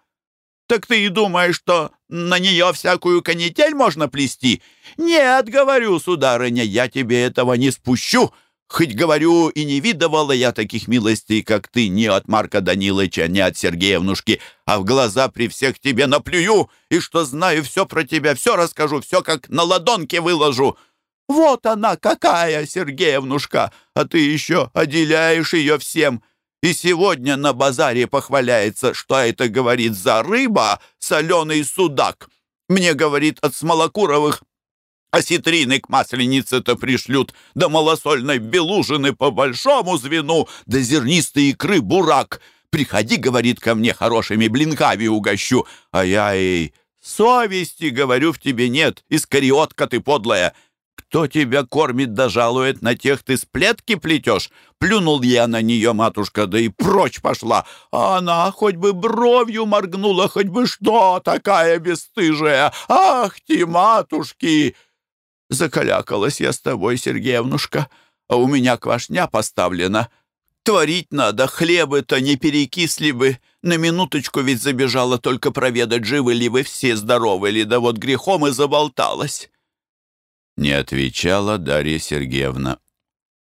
Так ты и думаешь, что на нее всякую канитель можно плести? Нет, говорю, сударыня, я тебе этого не спущу. Хоть, говорю, и не видывала я таких милостей, как ты, ни от Марка Данилыча, ни от Сергеевнушки, а в глаза при всех тебе наплюю, и что знаю все про тебя, все расскажу, все как на ладонке выложу. Вот она какая, Сергеевнушка, а ты еще отделяешь ее всем. И сегодня на базаре похваляется, что это, говорит, за рыба, соленый судак. Мне, говорит, от Смолокуровых осетрины к масленице-то пришлют, да малосольной белужины по большому звену, да зернистой икры бурак. Приходи, говорит, ко мне хорошими блинками угощу, а я ей... Совести, говорю, в тебе нет, искариотка ты подлая. Кто тебя кормит да жалует, на тех ты сплетки плетешь? Плюнул я на нее, матушка, да и прочь пошла. А она хоть бы бровью моргнула, хоть бы что, такая бесстыжая. Ах ты, матушки! Закалякалась я с тобой, Сергеевнушка, а у меня квашня поставлена. Творить надо, хлебы-то не перекисли бы. На минуточку ведь забежала только проведать, живы ли вы все, здоровы ли, да вот грехом и заболталась. Не отвечала Дарья Сергеевна.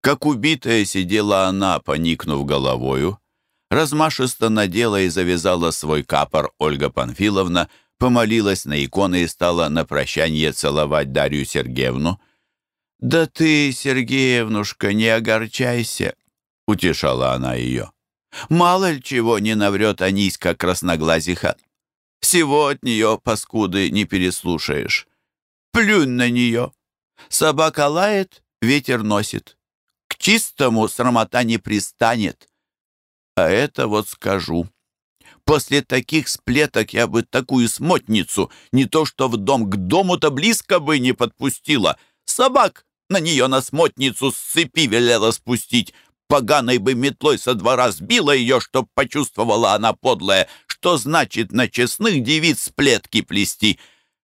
Как убитая сидела она, поникнув головою. Размашисто надела и завязала свой капор Ольга Панфиловна, помолилась на иконы и стала на прощание целовать Дарью Сергеевну. «Да ты, Сергеевнушка, не огорчайся», — утешала она ее. «Мало ли чего не наврет Аниська красноглазиха. Всего от нее, паскуды, не переслушаешь. Плюнь на нее. Собака лает, ветер носит. К чистому срамота не пристанет. А это вот скажу». После таких сплеток я бы такую смотницу не то что в дом, к дому-то близко бы не подпустила. Собак на нее на смотницу с цепи велела спустить. Поганой бы метлой со двора сбила ее, чтоб почувствовала она подлая, что значит на честных девиц сплетки плести.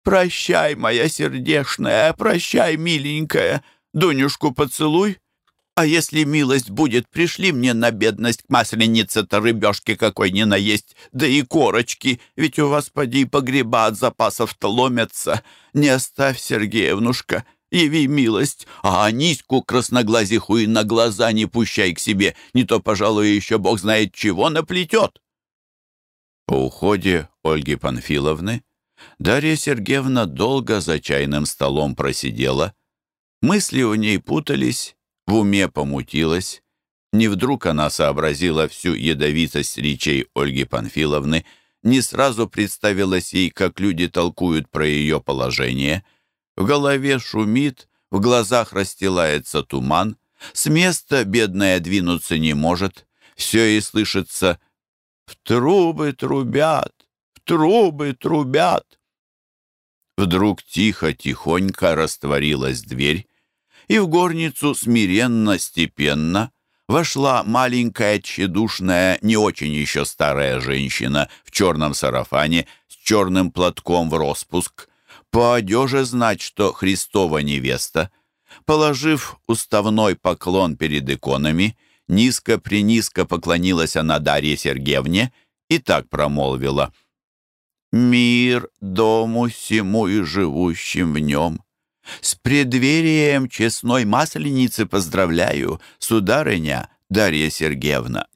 Прощай, моя сердешная, прощай, миленькая. Дунюшку поцелуй, а если милость будет, пришли мне на бедность к масленице-то рыбешки какой ни наесть, да и корочки, ведь у вас, поди, погреба от запасов-то ломятся. Не оставь, Сергеевнушка, яви милость, а Аниську красноглазиху и на глаза не пущай к себе, не то, пожалуй, еще бог знает чего наплетет. По уходе Ольги Панфиловны Дарья Сергеевна долго за чайным столом просидела. Мысли у ней путались, в уме помутилась. Не вдруг она сообразила всю ядовитость речей Ольги Панфиловны, не сразу представилась ей, как люди толкуют про ее положение. В голове шумит, в глазах расстилается туман, с места бедная двинуться не может, все и слышится «В трубы трубят, в трубы трубят». Вдруг тихо-тихонько растворилась дверь, и в горницу смиренно, степенно вошла маленькая, тщедушная, не очень еще старая женщина в черном сарафане с черным платком в распуск. По одеже знать, что Христова невеста. Положив уставной поклон перед иконами, низко-принизко поклонилась она Дарье Сергеевне и так промолвила. «Мир дому всему и живущим в нем». С преддверием честной масленицы поздравляю, сударыня Дарья Сергеевна.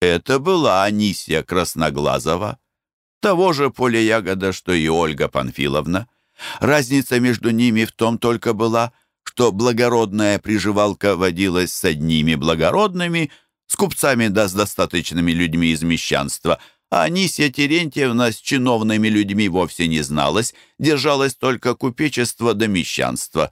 Это была Анисия Красноглазова, того же поля ягода, что и Ольга Панфиловна. Разница между ними в том только была, что благородная приживалка водилась с одними благородными, с купцами да с достаточными людьми из мещанства — а Анисия Терентьевна с чиновными людьми вовсе не зналась, держалась только купечество да мещанство.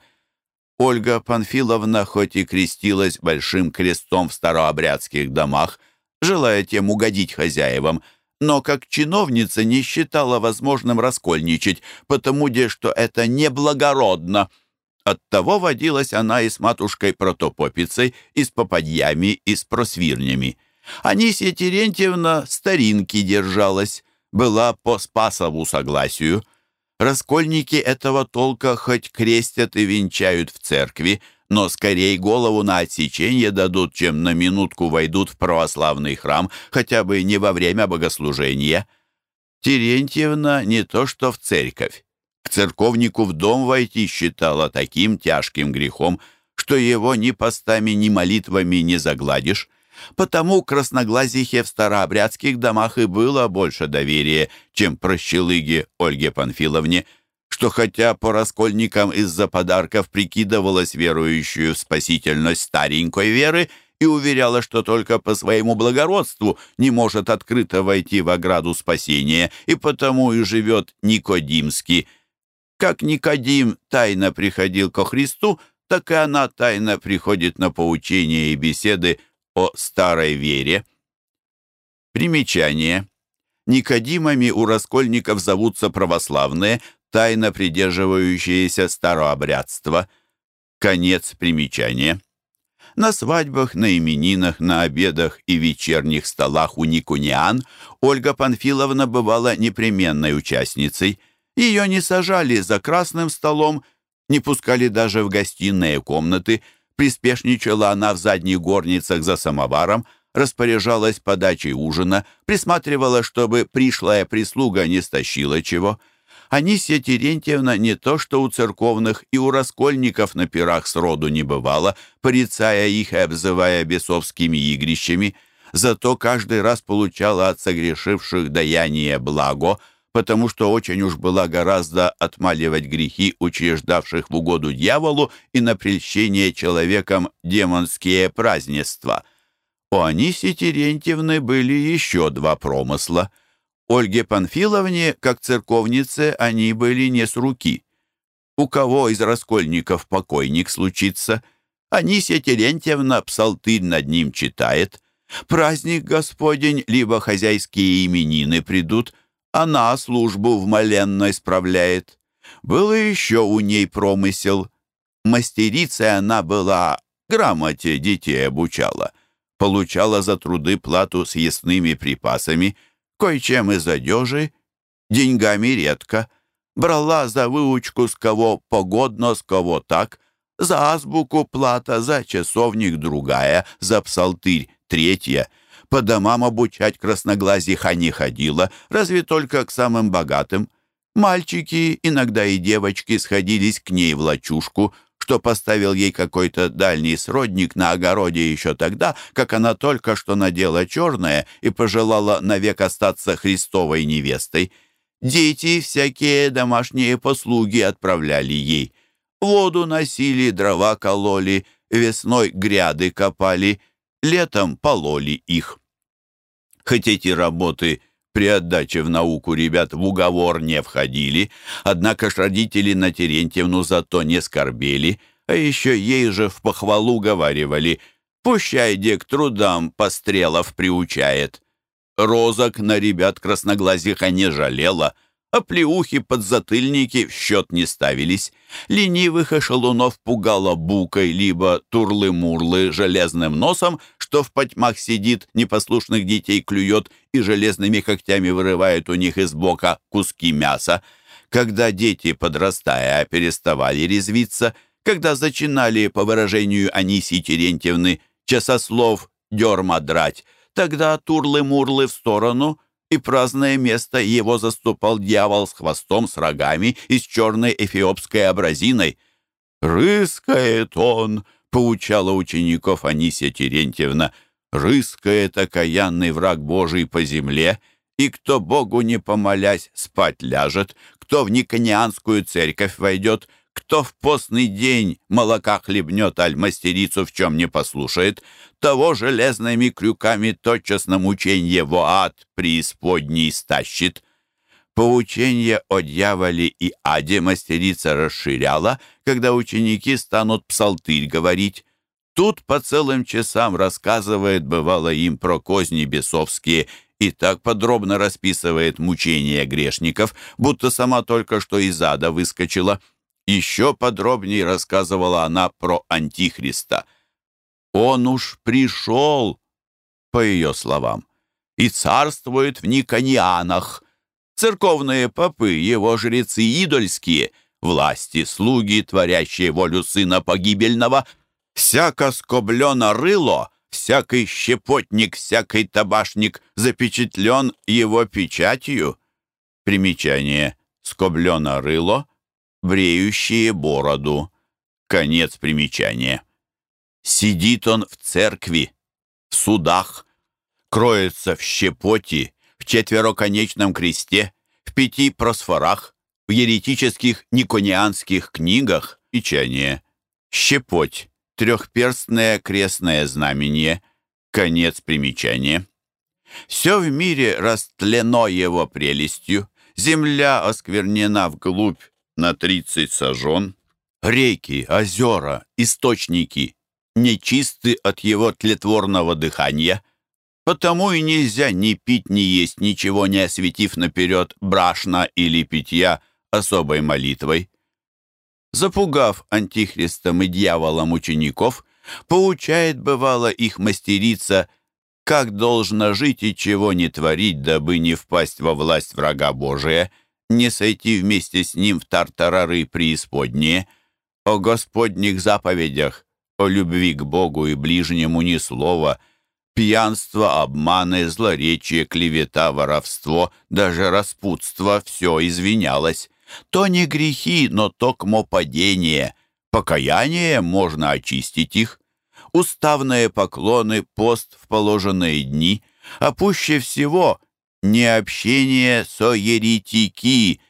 Ольга Панфиловна хоть и крестилась большим крестом в старообрядских домах, желая тем угодить хозяевам, но как чиновница не считала возможным раскольничать, потому де, что это неблагородно. Оттого водилась она и с матушкой-протопопицей, и с попадьями, и с просвирнями. Анисия Терентьевна старинки держалась, была по Спасову согласию. Раскольники этого толка хоть крестят и венчают в церкви, но скорее голову на отсечение дадут, чем на минутку войдут в православный храм, хотя бы не во время богослужения. Терентьевна не то что в церковь. К церковнику в дом войти считала таким тяжким грехом, что его ни постами, ни молитвами не загладишь. Потому красноглазихе в старообрядских домах и было больше доверия, чем прощелыге Ольге Панфиловне, что хотя по раскольникам из-за подарков прикидывалась верующую в спасительность старенькой веры и уверяла, что только по своему благородству не может открыто войти в ограду спасения, и потому и живет Никодимски. Как Никодим тайно приходил ко Христу, так и она тайно приходит на поучения и беседы о старой вере. Примечание. Никодимами у раскольников зовутся православные, тайно придерживающиеся старообрядства. Конец примечания. На свадьбах, на именинах, на обедах и вечерних столах у Никуниан Ольга Панфиловна бывала непременной участницей. Ее не сажали за красным столом, не пускали даже в гостиные комнаты, приспешничала она в задних горницах за самоваром, распоряжалась подачей ужина, присматривала, чтобы пришлая прислуга не стащила чего. Анисия Терентьевна не то что у церковных и у раскольников на пирах сроду не бывала, порицая их и обзывая бесовскими игрищами, зато каждый раз получала от согрешивших даяние благо — потому что очень уж была гораздо отмаливать грехи, учреждавших в угоду дьяволу и на прельщение человеком демонские празднества. У Аниси Терентьевны были еще два промысла. Ольге Панфиловне, как церковнице, они были не с руки. У кого из раскольников покойник случится, Анисия Терентьевна псалтырь над ним читает, праздник Господень, либо хозяйские именины придут, она службу в моленной справляет. Был еще у ней промысел. Мастерицей она была, грамоте детей обучала. Получала за труды плату с ясными припасами, кое-чем из одежи, деньгами редко. Брала за выучку с кого погодно, с кого так. За азбуку плата, за часовник другая, за псалтырь третья — по домам обучать красноглазиха не ходила, разве только к самым богатым. Мальчики, иногда и девочки, сходились к ней в лачушку, что поставил ей какой-то дальний сродник на огороде еще тогда, как она только что надела черное и пожелала навек остаться Христовой невестой. Дети всякие домашние послуги отправляли ей. Воду носили, дрова кололи, весной гряды копали, летом пололи их. Хоть эти работы при отдаче в науку ребят в уговор не входили, однако ж родители на Терентьевну зато не скорбели, а еще ей же в похвалу говаривали «Пущай, к трудам пострелов приучает». Розок на ребят красноглазиха не жалела — а плеухи, подзатыльники в счет не ставились. Ленивых эшелонов пугало букой, либо турлы-мурлы железным носом, что в потьмах сидит, непослушных детей клюет и железными когтями вырывает у них из бока куски мяса. Когда дети, подрастая, переставали резвиться, когда зачинали, по выражению Анисии Терентьевны, часослов дерма драть, тогда турлы-мурлы в сторону — и праздное место его заступал дьявол с хвостом, с рогами и с черной эфиопской образиной. «Рыскает он!» — поучала учеников Анисия Терентьевна. «Рыскает окаянный враг Божий по земле, и кто Богу не помолясь спать ляжет, кто в Никонианскую церковь войдет, кто в постный день молока хлебнет, аль мастерицу в чем не послушает, того железными крюками тотчас на мученье в ад преисподней стащит. Поучение о дьяволе и аде мастерица расширяла, когда ученики станут псалтырь говорить. Тут по целым часам рассказывает, бывало, им про козни бесовские и так подробно расписывает мучения грешников, будто сама только что из ада выскочила — еще подробнее рассказывала она про Антихриста. «Он уж пришел», по ее словам, «и царствует в Никонианах. Церковные попы, его жрецы идольские, власти, слуги, творящие волю сына погибельного, всяко скоблено рыло, всякий щепотник, всякий табашник запечатлен его печатью». Примечание «скоблено рыло» бреющие бороду. Конец примечания. Сидит он в церкви, в судах, кроется в щепоте, в четвероконечном кресте, в пяти просфорах, в еретических никонианских книгах печание, щепоть, трехперстное крестное знамение, конец примечания. Все в мире растлено его прелестью, земля осквернена вглубь на тридцать сажен, реки, озера, источники нечисты от его тлетворного дыхания, потому и нельзя ни пить, ни есть, ничего не осветив наперед брашна или питья особой молитвой. Запугав антихристом и дьяволом учеников, поучает, бывало, их мастерица, как должно жить и чего не творить, дабы не впасть во власть врага Божия, не сойти вместе с ним в тартарары преисподние, о Господних заповедях, о любви к Богу и ближнему ни слова, пьянство, обманы, злоречие, клевета, воровство, даже распутство — все извинялось. То не грехи, но токмо падение. Покаяние можно очистить их. Уставные поклоны, пост в положенные дни, а пуще всего необщение со еретики,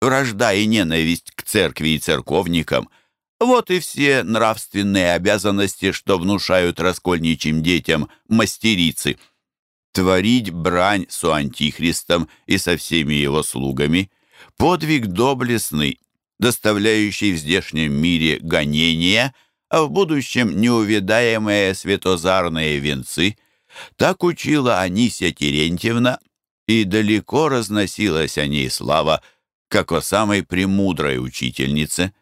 вражда и ненависть к церкви и церковникам — вот и все нравственные обязанности, что внушают раскольничьим детям мастерицы. Творить брань со Антихристом и со всеми его слугами — подвиг доблестный, доставляющий в здешнем мире гонения, а в будущем неувидаемые светозарные венцы. Так учила Анисия Терентьевна, и далеко разносилась о ней слава, как о самой премудрой учительнице —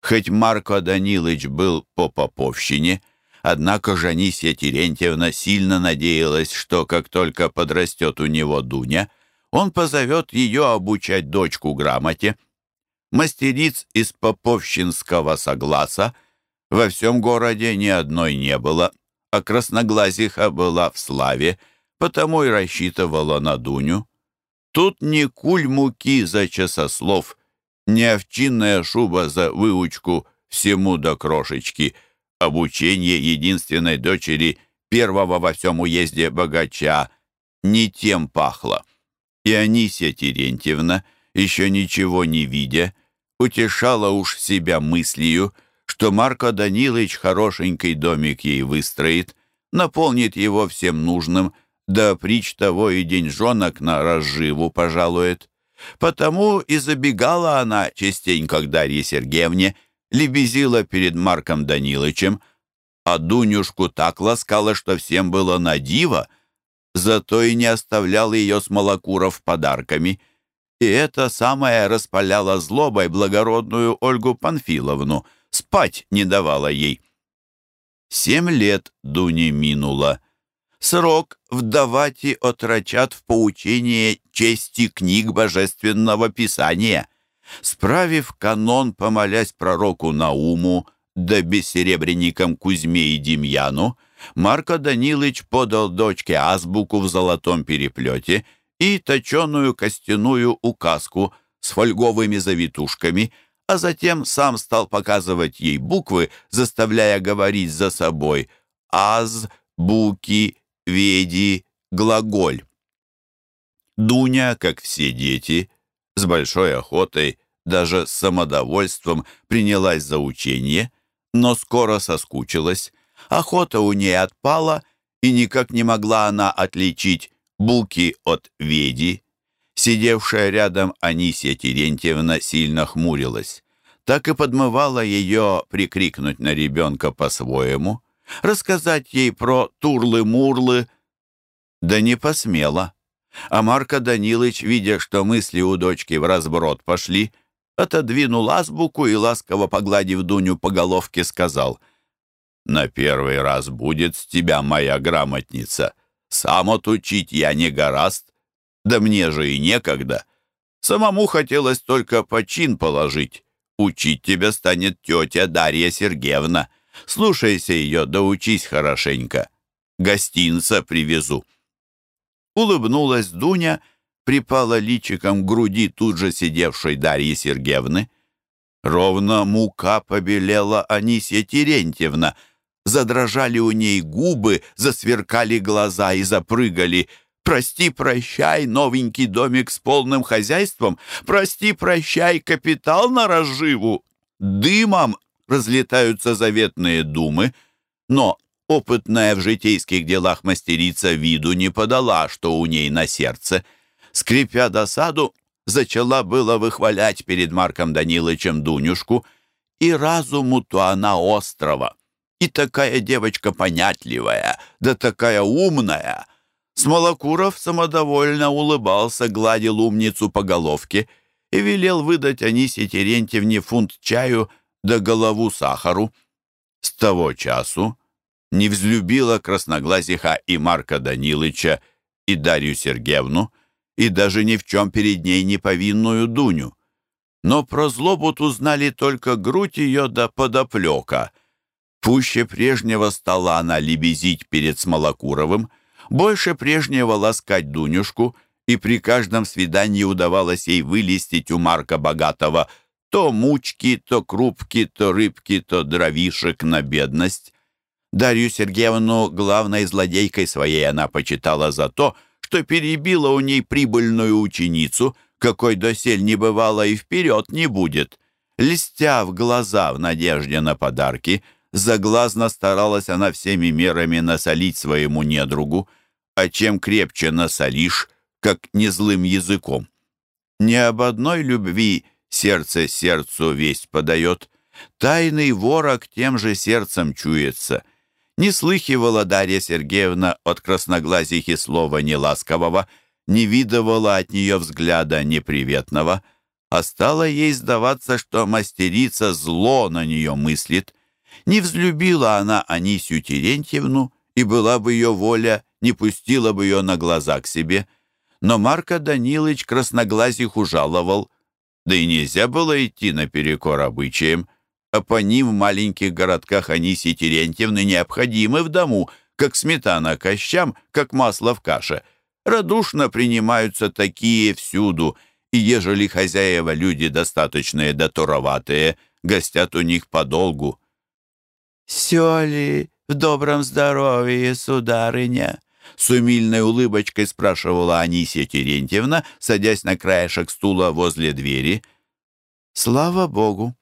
Хоть Марко Данилович был по поповщине, однако же Анисия Терентьевна сильно надеялась, что как только подрастет у него Дуня, он позовет ее обучать дочку грамоте. Мастериц из поповщинского согласа во всем городе ни одной не было, а красноглазиха была в славе, потому и рассчитывала на Дуню. Тут не куль муки за часослов, не овчинная шуба за выучку всему до крошечки, обучение единственной дочери первого во всем уезде богача не тем пахло. И Анисия Терентьевна, еще ничего не видя, утешала уж себя мыслью, что Марко Данилович хорошенький домик ей выстроит, наполнит его всем нужным, да прич того и деньжонок на разживу пожалует. Потому и забегала она частенько к Дарье Сергеевне, лебезила перед Марком Даниловичем, а Дунюшку так ласкала, что всем было на диво, зато и не оставлял ее с Малокуров подарками. И это самое распаляло злобой благородную Ольгу Панфиловну, спать не давала ей. Семь лет Дуне минуло. Срок вдавати отрачат в поучение чести книг Божественного Писания. Справив канон, помолясь пророку Науму, да бессеребренникам Кузьме и Демьяну, Марко Данилович подал дочке азбуку в золотом переплете и точеную костяную указку с фольговыми завитушками, а затем сам стал показывать ей буквы, заставляя говорить за собой «аз», «буки», веди, глаголь. Дуня, как все дети, с большой охотой, даже с самодовольством принялась за учение, но скоро соскучилась. Охота у ней отпала, и никак не могла она отличить буки от веди. Сидевшая рядом Анисия Терентьевна сильно хмурилась. Так и подмывала ее прикрикнуть на ребенка по-своему — рассказать ей про турлы-мурлы, да не посмела. А Марко Данилович, видя, что мысли у дочки в разброд пошли, отодвинул азбуку и, ласково погладив Дуню по головке, сказал, «На первый раз будет с тебя моя грамотница. Сам отучить я не гораст, да мне же и некогда. Самому хотелось только почин положить. Учить тебя станет тетя Дарья Сергеевна». Слушайся ее, да учись хорошенько. Гостинца привезу». Улыбнулась Дуня, припала личиком к груди тут же сидевшей Дарьи Сергеевны. Ровно мука побелела Анисья Терентьевна. задрожали у ней губы, засверкали глаза и запрыгали. «Прости, прощай, новенький домик с полным хозяйством! Прости, прощай, капитал на разживу!» Дымом разлетаются заветные думы, но опытная в житейских делах мастерица виду не подала, что у ней на сердце. Скрипя досаду, зачала было выхвалять перед Марком Данилычем Дунюшку, и разуму-то она острова. И такая девочка понятливая, да такая умная. Смолокуров самодовольно улыбался, гладил умницу по головке и велел выдать Анисе Терентьевне фунт чаю да голову сахару. С того часу не взлюбила красноглазиха и Марка Данилыча, и Дарью Сергеевну, и даже ни в чем перед ней не повинную Дуню. Но про злобу узнали только грудь ее да подоплека — Пуще прежнего стала она лебезить перед Смолокуровым, больше прежнего ласкать Дунюшку, и при каждом свидании удавалось ей вылестить у Марка Богатого то мучки, то крупки, то рыбки, то дровишек на бедность. Дарью Сергеевну главной злодейкой своей она почитала за то, что перебила у ней прибыльную ученицу, какой досель не бывало и вперед не будет. Листя в глаза в надежде на подарки — Заглазно старалась она всеми мерами насолить своему недругу, а чем крепче насолишь, как не злым языком. Ни об одной любви сердце сердцу весть подает, тайный ворог тем же сердцем чуется. Не слыхивала Дарья Сергеевна от красноглазихи слова неласкового, не видывала от нее взгляда неприветного, а стало ей сдаваться, что мастерица зло на нее мыслит, не взлюбила она Анисью Терентьевну, и была бы ее воля, не пустила бы ее на глаза к себе. Но Марко Данилович красноглазих ужаловал, да и нельзя было идти наперекор обычаям, а по ним в маленьких городках Анисии Терентьевны необходимы в дому, как сметана кощам, как масло в каше. Радушно принимаются такие всюду, и ежели хозяева люди достаточные да туроватые, гостят у них подолгу. «Все ли в добром здоровье, сударыня?» С умильной улыбочкой спрашивала Анисия Терентьевна, садясь на краешек стула возле двери. «Слава Богу!»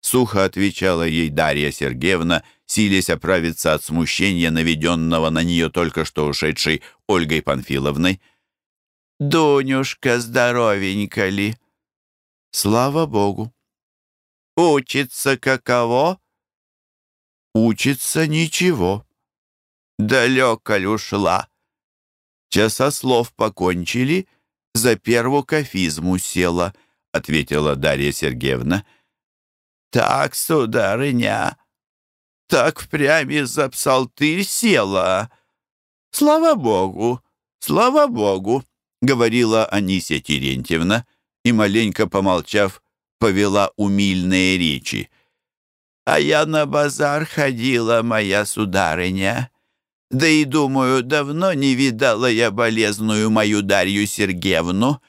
Сухо отвечала ей Дарья Сергеевна, силясь оправиться от смущения, наведенного на нее только что ушедшей Ольгой Панфиловной. «Дунюшка, здоровенька ли?» «Слава Богу!» «Учится каково?» Учится ничего. Далеко ли ушла? Часослов покончили, за первую кафизму села, ответила Дарья Сергеевна. Так, сударыня, так впрямь из-за псалтырь села. Слава Богу, слава Богу, говорила Анисия Терентьевна и, маленько помолчав, повела умильные речи. А я на базар ходила, моя сударыня. Да и, думаю, давно не видала я болезную мою Дарью Сергеевну.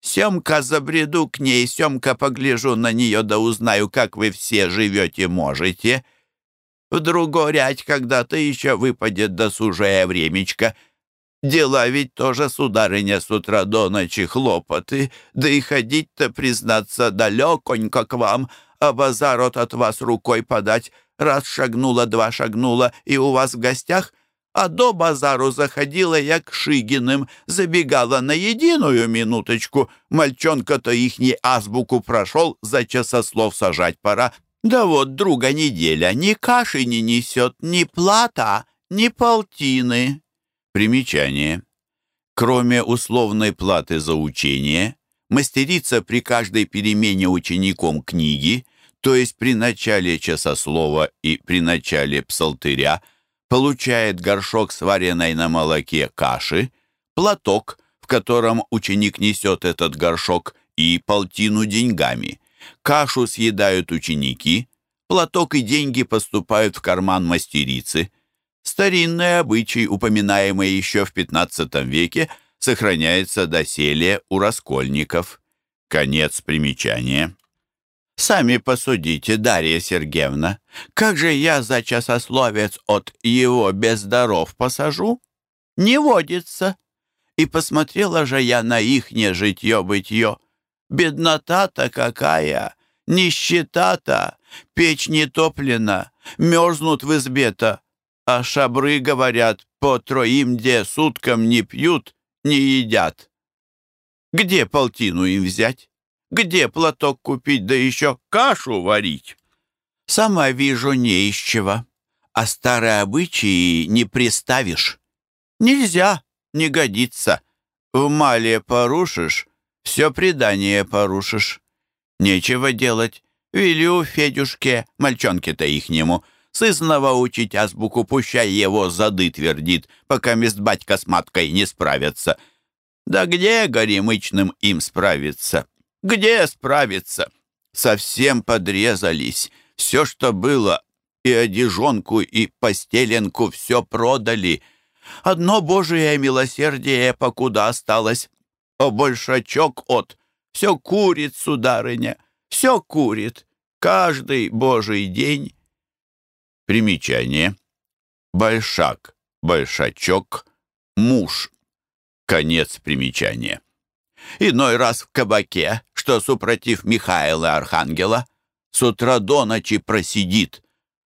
Семка забреду к ней, Семка погляжу на нее, да узнаю, как вы все живете можете. В другой рядь когда-то еще выпадет досужее времечко. Дела ведь тоже, сударыня, с утра до ночи хлопоты, да и ходить-то, признаться, далеконько к вам — а базарот от вас рукой подать. Раз шагнула, два шагнула, и у вас в гостях, а до базару заходила я к Шигиным, забегала на единую минуточку. Мальчонка-то ихний азбуку прошел, за часослов сажать пора. Да вот друга неделя ни каши не несет, ни плата, ни полтины. Примечание. Кроме условной платы за учение, мастерица при каждой перемене учеником книги то есть при начале часослова и при начале псалтыря, получает горшок сваренной на молоке каши, платок, в котором ученик несет этот горшок, и полтину деньгами. Кашу съедают ученики, платок и деньги поступают в карман мастерицы. Старинный обычай, упоминаемый еще в XV веке, сохраняется доселе у раскольников. Конец примечания. Сами посудите, Дарья Сергеевна, как же я за часословец от его бездаров посажу? Не водится. И посмотрела же я на ихнее житье-бытье. Беднота-то какая, нищета-то, печь не топлена, мерзнут в избе-то, а шабры, говорят, по троим где суткам не пьют, не едят. Где полтину им взять? Где платок купить, да еще кашу варить? Сама вижу не из чего, а старые обычаи не приставишь. Нельзя, не годится. В мале порушишь, все предание порушишь. Нечего делать. Велю Федюшке, мальчонке-то ихнему, сызнова учить азбуку, пущай его зады твердит, пока мест батька с маткой не справятся. Да где горемычным им справиться? Где справиться? Совсем подрезались. Все, что было, и одежонку, и постеленку все продали. Одно божие милосердие покуда осталось. А большачок от все курит, сударыня, все курит. Каждый божий день. Примечание. Большак, большачок, муж. Конец примечания. Иной раз в кабаке, что супротив Михаила Архангела, с утра до ночи просидит,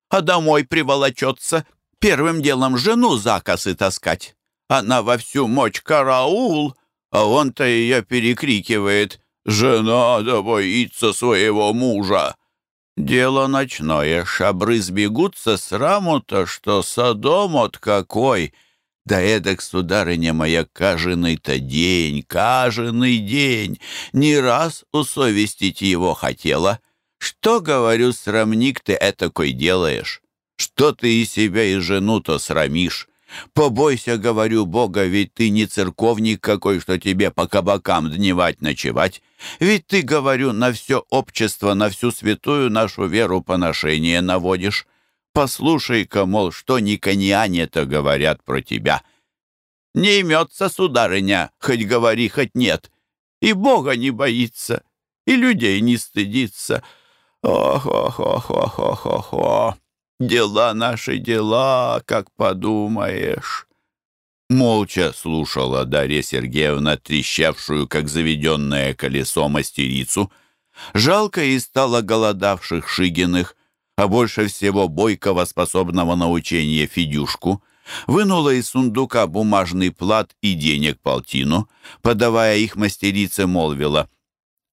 а домой приволочется, первым делом жену за косы таскать. Она во всю мочь караул, а он-то ее перекрикивает «Жена да боится своего мужа!» Дело ночное, шабры сбегутся с раму-то, что садом от какой — да эдак, сударыня моя, каженый-то день, каженый день, не раз усовестить его хотела. Что, говорю, срамник ты этакой делаешь? Что ты и себя, и жену-то срамишь? Побойся, говорю, Бога, ведь ты не церковник какой, что тебе по кабакам дневать-ночевать. Ведь ты, говорю, на все общество, на всю святую нашу веру поношение наводишь. Послушай-ка, мол, что никониане-то говорят про тебя. Не имется, сударыня, хоть говори, хоть нет. И Бога не боится, и людей не стыдится. Ох-ох-ох-ох-ох-ох. Дела наши дела, как подумаешь. Молча слушала Дарья Сергеевна, трещавшую, как заведенное колесо, мастерицу. Жалко и стало голодавших Шигиных, а больше всего бойкого, способного на учение Федюшку, вынула из сундука бумажный плат и денег полтину, подавая их мастерице, молвила,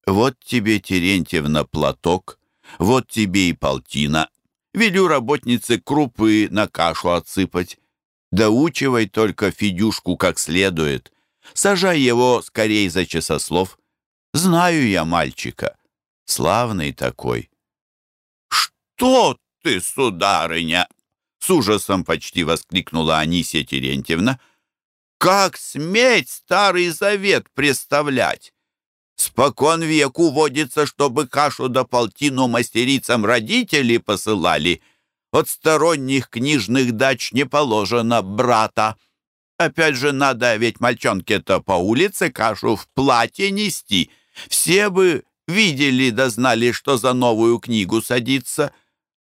«Вот тебе, Терентьевна, платок, вот тебе и полтина. Велю работнице крупы на кашу отсыпать. Доучивай только Федюшку как следует. Сажай его скорей за часослов. Знаю я мальчика. Славный такой. «Что ты, сударыня?» С ужасом почти воскликнула Анисия Терентьевна. «Как сметь старый завет представлять? Спокон веку водится, чтобы кашу до полтину мастерицам родители посылали. От сторонних книжных дач не положено брата. Опять же, надо ведь мальчонке-то по улице кашу в платье нести. Все бы видели да знали, что за новую книгу садится.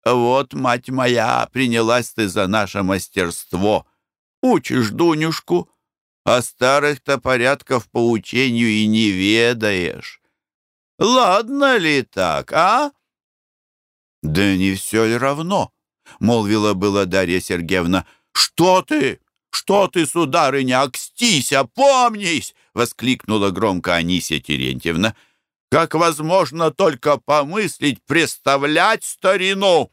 Вот, мать моя, принялась ты за наше мастерство. Учишь Дунюшку, а старых-то порядков по учению и не ведаешь. Ладно ли так, а? Да не все ли равно, молвила была Дарья Сергеевна. Что ты? Что ты, сударыня, окстись, опомнись! воскликнула громко Анисия Терентьевна. Как возможно только помыслить, представлять старину?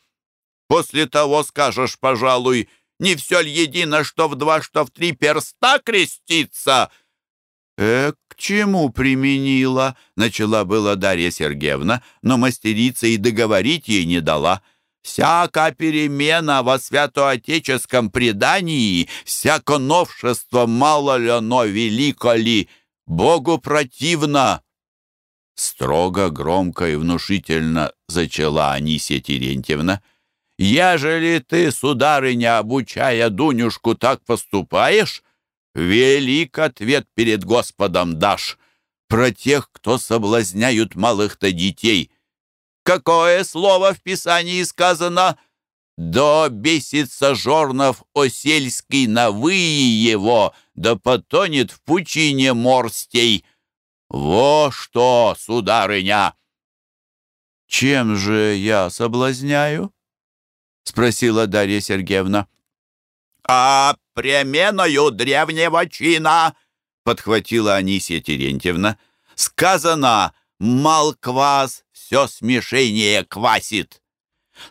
После того скажешь, пожалуй, не все ли едино, что в два, что в три перста креститься?» «Э, к чему применила?» — начала была Дарья Сергеевна, но мастерица и договорить ей не дала. «Всяка перемена во святоотеческом предании, всяко новшество, мало ли оно, велико ли, Богу противно!» Строго, громко и внушительно зачала Анисия Терентьевна. «Ежели ты, сударыня, обучая Дунюшку, так поступаешь, велик ответ перед Господом дашь про тех, кто соблазняют малых-то детей. Какое слово в Писании сказано? «До бесится жорнов осельский на выи его, да потонет в пучине морстей». Во что, сударыня! Чем же я соблазняю? Спросила Дарья Сергеевна. А пременою древнего чина, подхватила Анисия Терентьевна. Сказано, мал квас, все смешение квасит.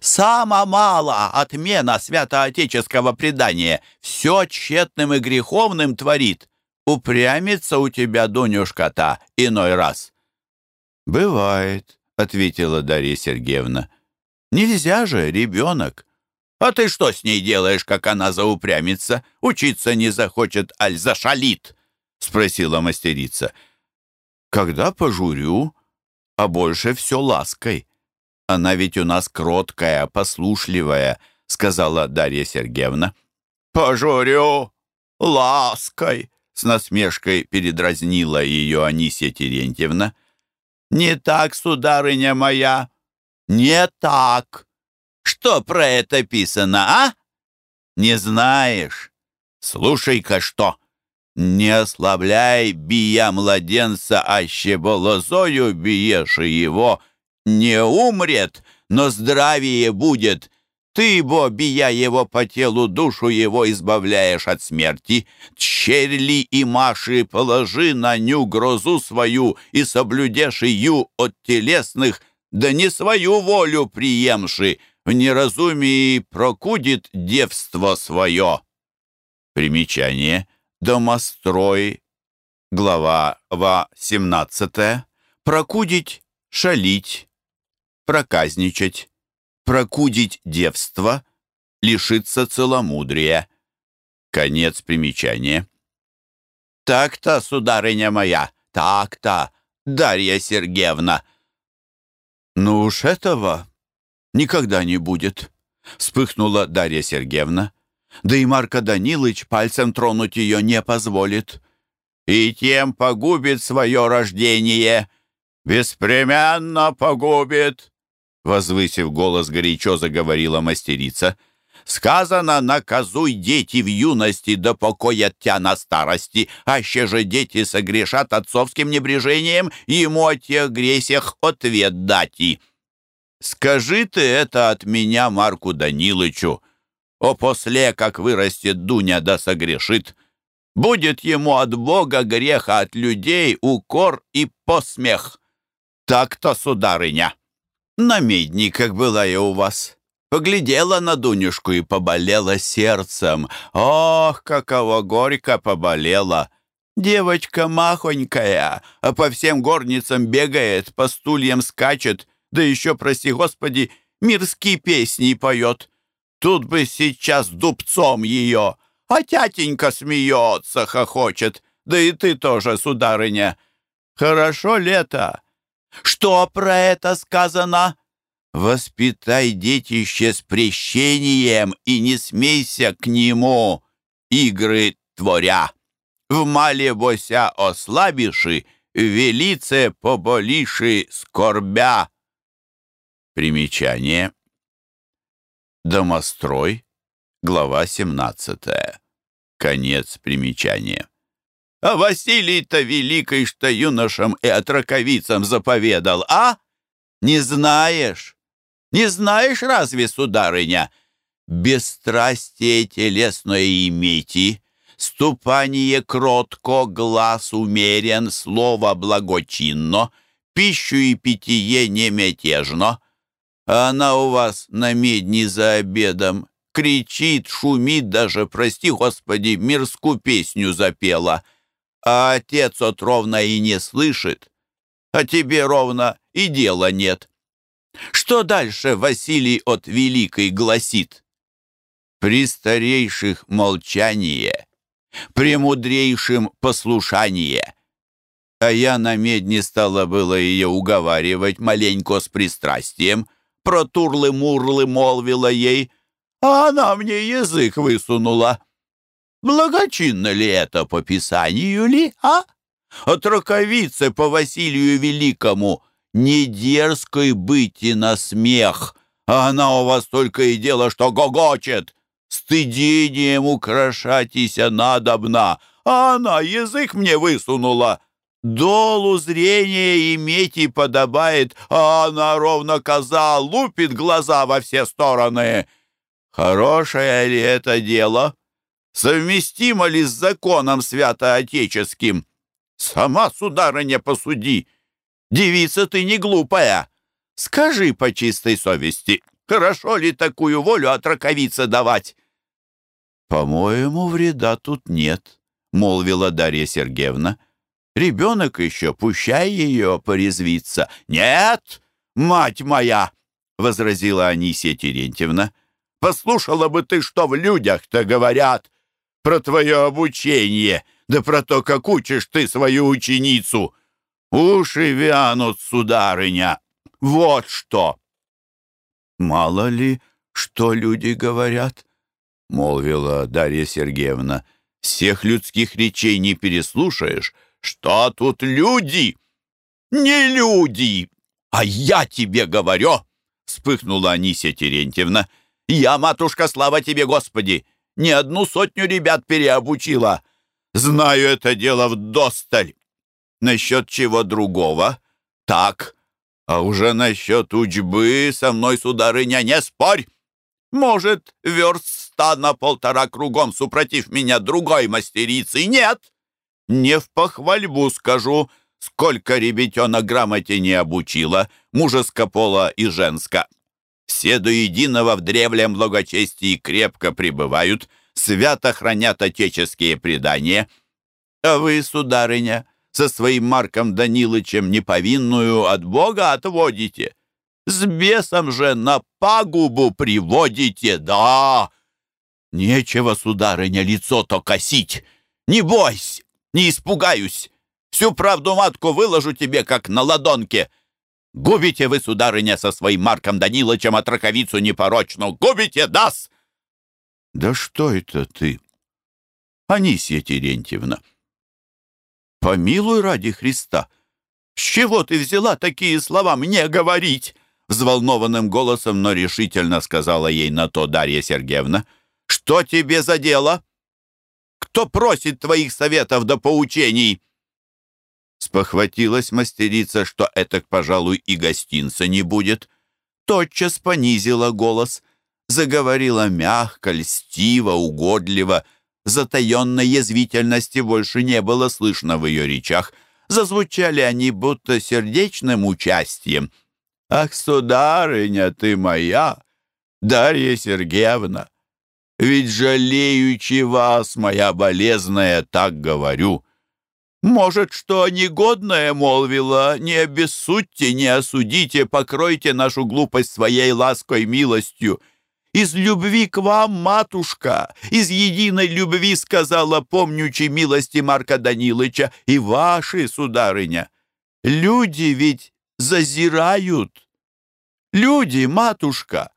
Само мало отмена святоотеческого предания, все тщетным и греховным творит. Упрямится у тебя, Дунюшка-то, иной раз. «Бывает», — ответила Дарья Сергеевна. «Нельзя же, ребенок». «А ты что с ней делаешь, как она заупрямится? Учиться не захочет, аль зашалит?» — спросила мастерица. «Когда пожурю, а больше все лаской. Она ведь у нас кроткая, послушливая», — сказала Дарья Сергеевна. «Пожурю лаской», с насмешкой передразнила ее Анисия Терентьевна. «Не так, сударыня моя, не так. Что про это писано, а? Не знаешь? Слушай-ка что. Не ослабляй, бия младенца, аще болозою биешь его. Не умрет, но здравие будет, ты, бо, бия его по телу, душу его избавляешь от смерти. Черли и Маши положи на ню грозу свою и соблюдешь ее от телесных, да не свою волю приемши, в неразумии прокудит девство свое. Примечание. Домострой. Глава ва 17. Прокудить, шалить, проказничать прокудить девство, лишиться целомудрия. Конец примечания. Так-то, сударыня моя, так-то, Дарья Сергеевна. Ну уж этого никогда не будет, вспыхнула Дарья Сергеевна. Да и Марко Данилович пальцем тронуть ее не позволит. И тем погубит свое рождение. Беспременно погубит возвысив голос, горячо заговорила мастерица. «Сказано, наказуй дети в юности, да покоят тя на старости, аще же дети согрешат отцовским небрежением, ему о тех гресях ответ дати. Скажи ты это от меня Марку Данилычу, о после, как вырастет Дуня да согрешит, будет ему от Бога греха, от людей укор и посмех. Так-то, сударыня!» На медни, как была я у вас. Поглядела на Дунюшку и поболела сердцем. Ох, каково горько поболела! Девочка махонькая, а по всем горницам бегает, по стульям скачет, да еще, прости господи, мирские песни поет. Тут бы сейчас дубцом ее, а тятенька смеется, хохочет, да и ты тоже, сударыня. Хорошо лето, что про это сказано? Воспитай детище с прещением и не смейся к нему, игры творя. В мале бося ослабиши, велице поболиши скорбя. Примечание. Домострой, глава 17. Конец примечания. А Василий-то великий, что юношам и отраковицам заповедал, а? Не знаешь? Не знаешь разве, сударыня? Бесстрастие телесное имейте, ступание кротко, глаз умерен, слово благочинно, пищу и питье немятежно. А она у вас на медни за обедом кричит, шумит даже, прости господи, мирскую песню запела — а отец от ровно и не слышит, а тебе ровно и дела нет. Что дальше Василий от Великой гласит? При старейших молчание, при мудрейшем послушание. А я на медне стала было ее уговаривать маленько с пристрастием, про турлы-мурлы молвила ей, а она мне язык высунула. Благочинно ли это по Писанию ли, а? От раковицы по Василию Великому не дерзкой быть и на смех, а она у вас только и дело, что гогочет. Стыдением украшатися надобна, а она язык мне высунула. Долу зрения иметь и подобает, а она ровно коза лупит глаза во все стороны. Хорошее ли это дело? Совместимо ли с законом святоотеческим? Сама, сударыня, посуди. Девица ты не глупая. Скажи по чистой совести, хорошо ли такую волю от раковицы давать? «По-моему, вреда тут нет», — молвила Дарья Сергеевна. «Ребенок еще, пущай ее порезвиться». «Нет, мать моя!» — возразила Анисия Терентьевна. «Послушала бы ты, что в людях-то говорят про твое обучение, да про то, как учишь ты свою ученицу. Уши вянут, сударыня. Вот что!» «Мало ли, что люди говорят», — молвила Дарья Сергеевна. «Всех людских речей не переслушаешь. Что тут люди?» «Не люди, а я тебе говорю!» — вспыхнула Анисия Терентьевна. «Я, матушка, слава тебе, Господи, не одну сотню ребят переобучила. Знаю это дело в досталь. Насчет чего другого? Так, а уже насчет учбы со мной, сударыня, не спорь!» Может, верст ста на полтора кругом, супротив меня другой мастерицы, нет? Не в похвальбу скажу, сколько ребятенок грамоте не обучила, мужеско пола и женска. Все до единого в древлем благочестии крепко пребывают, свято хранят отеческие предания. А вы, сударыня, со своим Марком Данилычем неповинную от Бога отводите. С бесом же на пагубу приводите, да! Нечего, сударыня, лицо-то косить. Не бойся, не испугаюсь. Всю правду матку выложу тебе, как на ладонке. Губите вы, сударыня, со своим Марком Даниловичем отраковицу непорочную. Губите, дас! Да что это ты, Анисья Терентьевна? Помилуй ради Христа. С чего ты взяла такие слова мне говорить? Взволнованным голосом, но решительно сказала ей на то Дарья Сергеевна. «Что тебе за дело? Кто просит твоих советов до поучений?» Спохватилась мастерица, что это, пожалуй, и гостинца не будет. Тотчас понизила голос, заговорила мягко, льстиво, угодливо. Затаенной язвительности больше не было слышно в ее речах. Зазвучали они будто сердечным участием — Ах, сударыня ты моя, Дарья Сергеевна, ведь жалеючи вас, моя болезная, так говорю. Может, что негодное молвила, не обессудьте, не осудите, покройте нашу глупость своей лаской милостью. Из любви к вам, матушка, из единой любви сказала, помнючи милости Марка Данилыча, и ваши, сударыня. Люди ведь зазирают. Люди, матушка,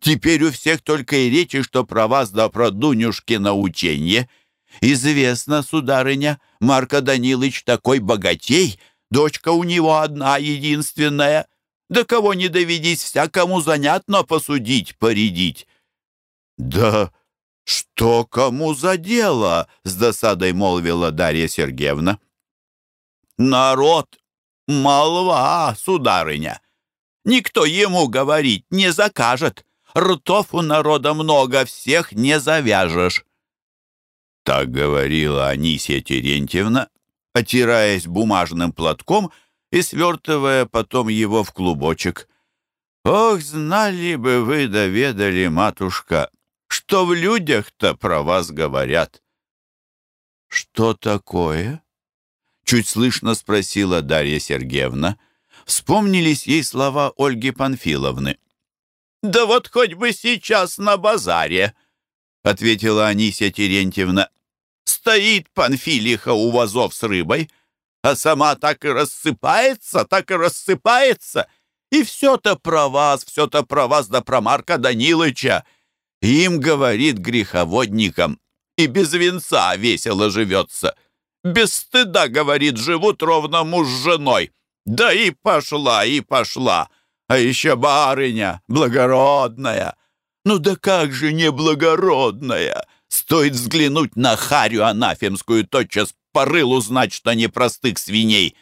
теперь у всех только и речи, что про вас да про Дунюшкино ученье. Известно, сударыня, Марко Данилыч такой богатей, дочка у него одна единственная. Да кого не доведись, всякому занятно посудить, поредить. Да что кому за дело? С досадой молвила Дарья Сергеевна. Народ Молва, сударыня. Никто ему говорить не закажет. Ртов у народа много, всех не завяжешь. Так говорила Анисия Терентьевна, отираясь бумажным платком и свертывая потом его в клубочек. «Ох, знали бы вы, доведали, матушка, что в людях-то про вас говорят». «Что такое?» Чуть слышно спросила Дарья Сергеевна. Вспомнились ей слова Ольги Панфиловны. «Да вот хоть бы сейчас на базаре», — ответила Анисия Терентьевна. «Стоит Панфилиха у вазов с рыбой, а сама так и рассыпается, так и рассыпается. И все-то про вас, все-то про вас да про Марка Данилыча. Им, говорит, греховодникам, и без венца весело живется. Без стыда, говорит, живут ровно муж с женой. Да и пошла, и пошла. А еще барыня, благородная. Ну да как же неблагородная? Стоит взглянуть на харю анафемскую, тотчас порыл узнать, что не простых свиней.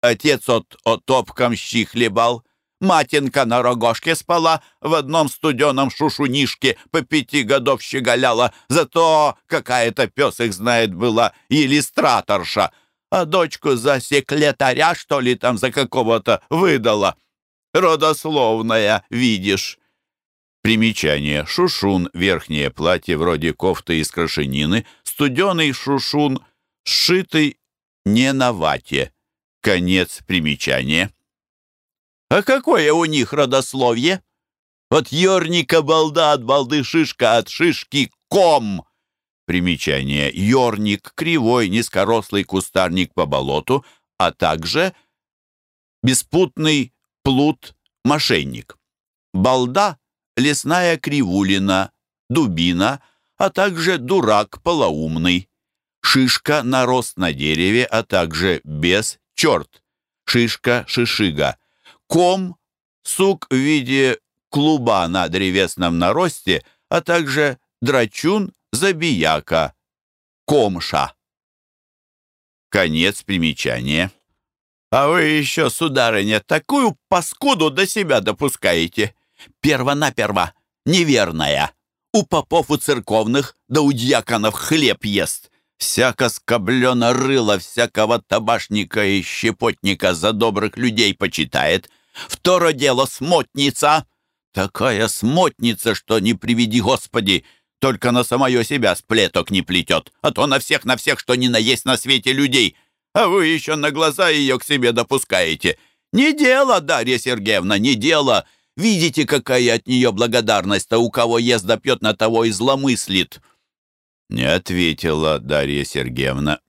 Отец от отопком щи хлебал, матенка на рогожке спала, в одном студеном шушунишке по пяти годов щеголяла, зато какая-то пес их знает была, иллюстраторша, а дочку за секретаря, что ли, там за какого-то выдала. Родословная, видишь. Примечание. Шушун. Верхнее платье вроде кофты из крашенины. Студеный шушун. Сшитый не на вате. Конец примечания. А какое у них родословие? От Йорника балда, от балды шишка, от шишки ком. Примечание. Йорник — кривой, низкорослый кустарник по болоту, а также беспутный плут, мошенник. Балда лесная кривулина, дубина, а также дурак полоумный, шишка нарост на дереве, а также без черт, шишка шишига, ком, сук в виде клуба на древесном наросте, а также драчун, забияка, комша. Конец примечания. А вы еще, сударыня, такую паскуду до себя допускаете перво-наперво неверная. У попов у церковных, да у дьяконов хлеб ест. Всяко скоблено рыло всякого табашника и щепотника за добрых людей почитает. Второе дело смотница. Такая смотница, что не приведи Господи, только на самое себя сплеток не плетет, а то на всех, на всех, что ни наесть на свете людей. А вы еще на глаза ее к себе допускаете. Не дело, Дарья Сергеевна, не дело. Видите, какая от нее благодарность-то, у кого ест да пьет, на того и зломыслит?» Не ответила Дарья Сергеевна.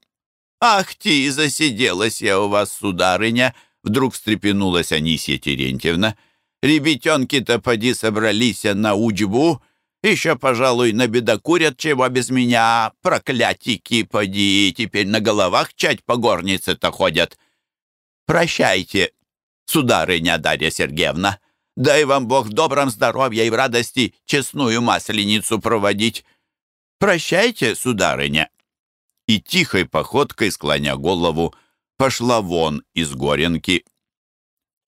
«Ах ты, засиделась я у вас, сударыня!» Вдруг встрепенулась Анисья Терентьевна. «Ребятенки-то поди собрались на учбу. Еще, пожалуй, набедокурят чего без меня. Проклятики, поди, теперь на головах чать по горнице-то ходят. Прощайте, сударыня Дарья Сергеевна. Дай вам Бог в добром здоровье и в радости честную масленицу проводить. Прощайте, сударыня!» И тихой походкой, склоня голову, пошла вон из Горенки.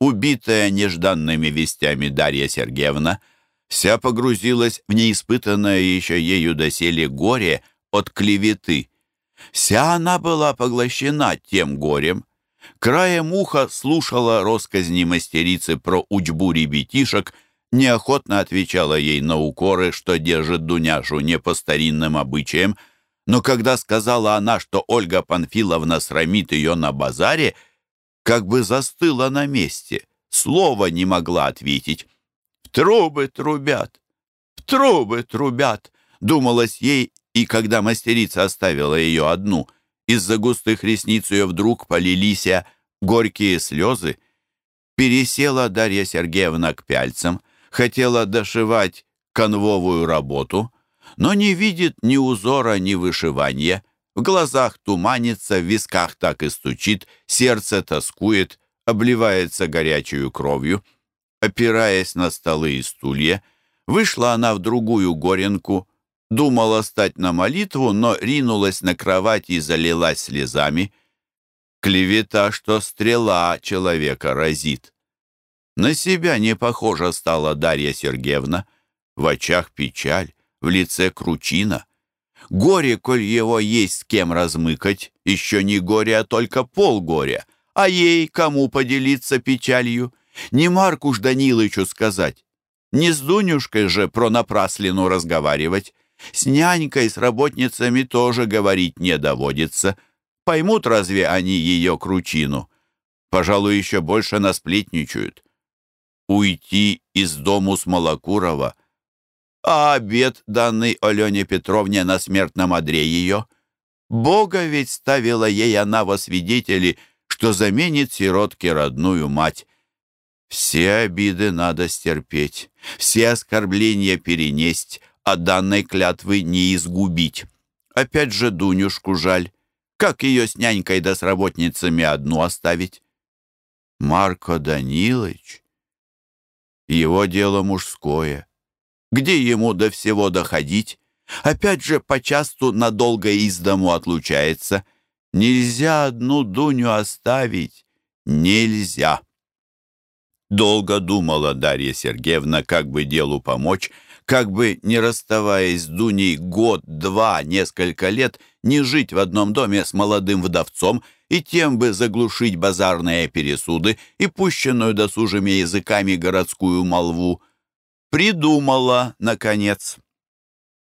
Убитая нежданными вестями Дарья Сергеевна вся погрузилась в неиспытанное еще ею доселе горе от клеветы. Вся она была поглощена тем горем, Краем уха слушала росказни мастерицы про учбу ребятишек, неохотно отвечала ей на укоры, что держит Дуняшу не по старинным обычаям, но когда сказала она, что Ольга Панфиловна срамит ее на базаре, как бы застыла на месте, слова не могла ответить. «В трубы трубят! В трубы трубят!» думалось ей, и когда мастерица оставила ее одну — из-за густых ресниц ее вдруг полились горькие слезы. Пересела Дарья Сергеевна к пяльцам, хотела дошивать конвовую работу, но не видит ни узора, ни вышивания. В глазах туманится, в висках так и стучит, сердце тоскует, обливается горячую кровью. Опираясь на столы и стулья, вышла она в другую горенку, Думала стать на молитву, но ринулась на кровать и залилась слезами. Клевета, что стрела человека разит. На себя не похожа стала Дарья Сергеевна. В очах печаль, в лице кручина. Горе, коль его есть с кем размыкать, еще не горе, а только полгоря. А ей кому поделиться печалью? Не Марку Данилычу сказать. Не с Дунюшкой же про напраслину разговаривать. С нянькой, с работницами тоже говорить не доводится. Поймут разве они ее кручину? Пожалуй, еще больше насплетничают. Уйти из дому с Малокурова. А обед, данный Алене Петровне на смертном одре ее? Бога ведь ставила ей она во свидетели, что заменит сиротке родную мать. Все обиды надо стерпеть, все оскорбления перенесть, а данной клятвы не изгубить. Опять же Дунюшку жаль. Как ее с нянькой да с работницами одну оставить? Марко Данилович. Его дело мужское. Где ему до всего доходить? Опять же, почасту надолго из дому отлучается. Нельзя одну Дуню оставить. Нельзя. Долго думала Дарья Сергеевна, как бы делу помочь, как бы, не расставаясь с Дуней год, два, несколько лет, не жить в одном доме с молодым вдовцом и тем бы заглушить базарные пересуды и пущенную досужими языками городскую молву. Придумала, наконец.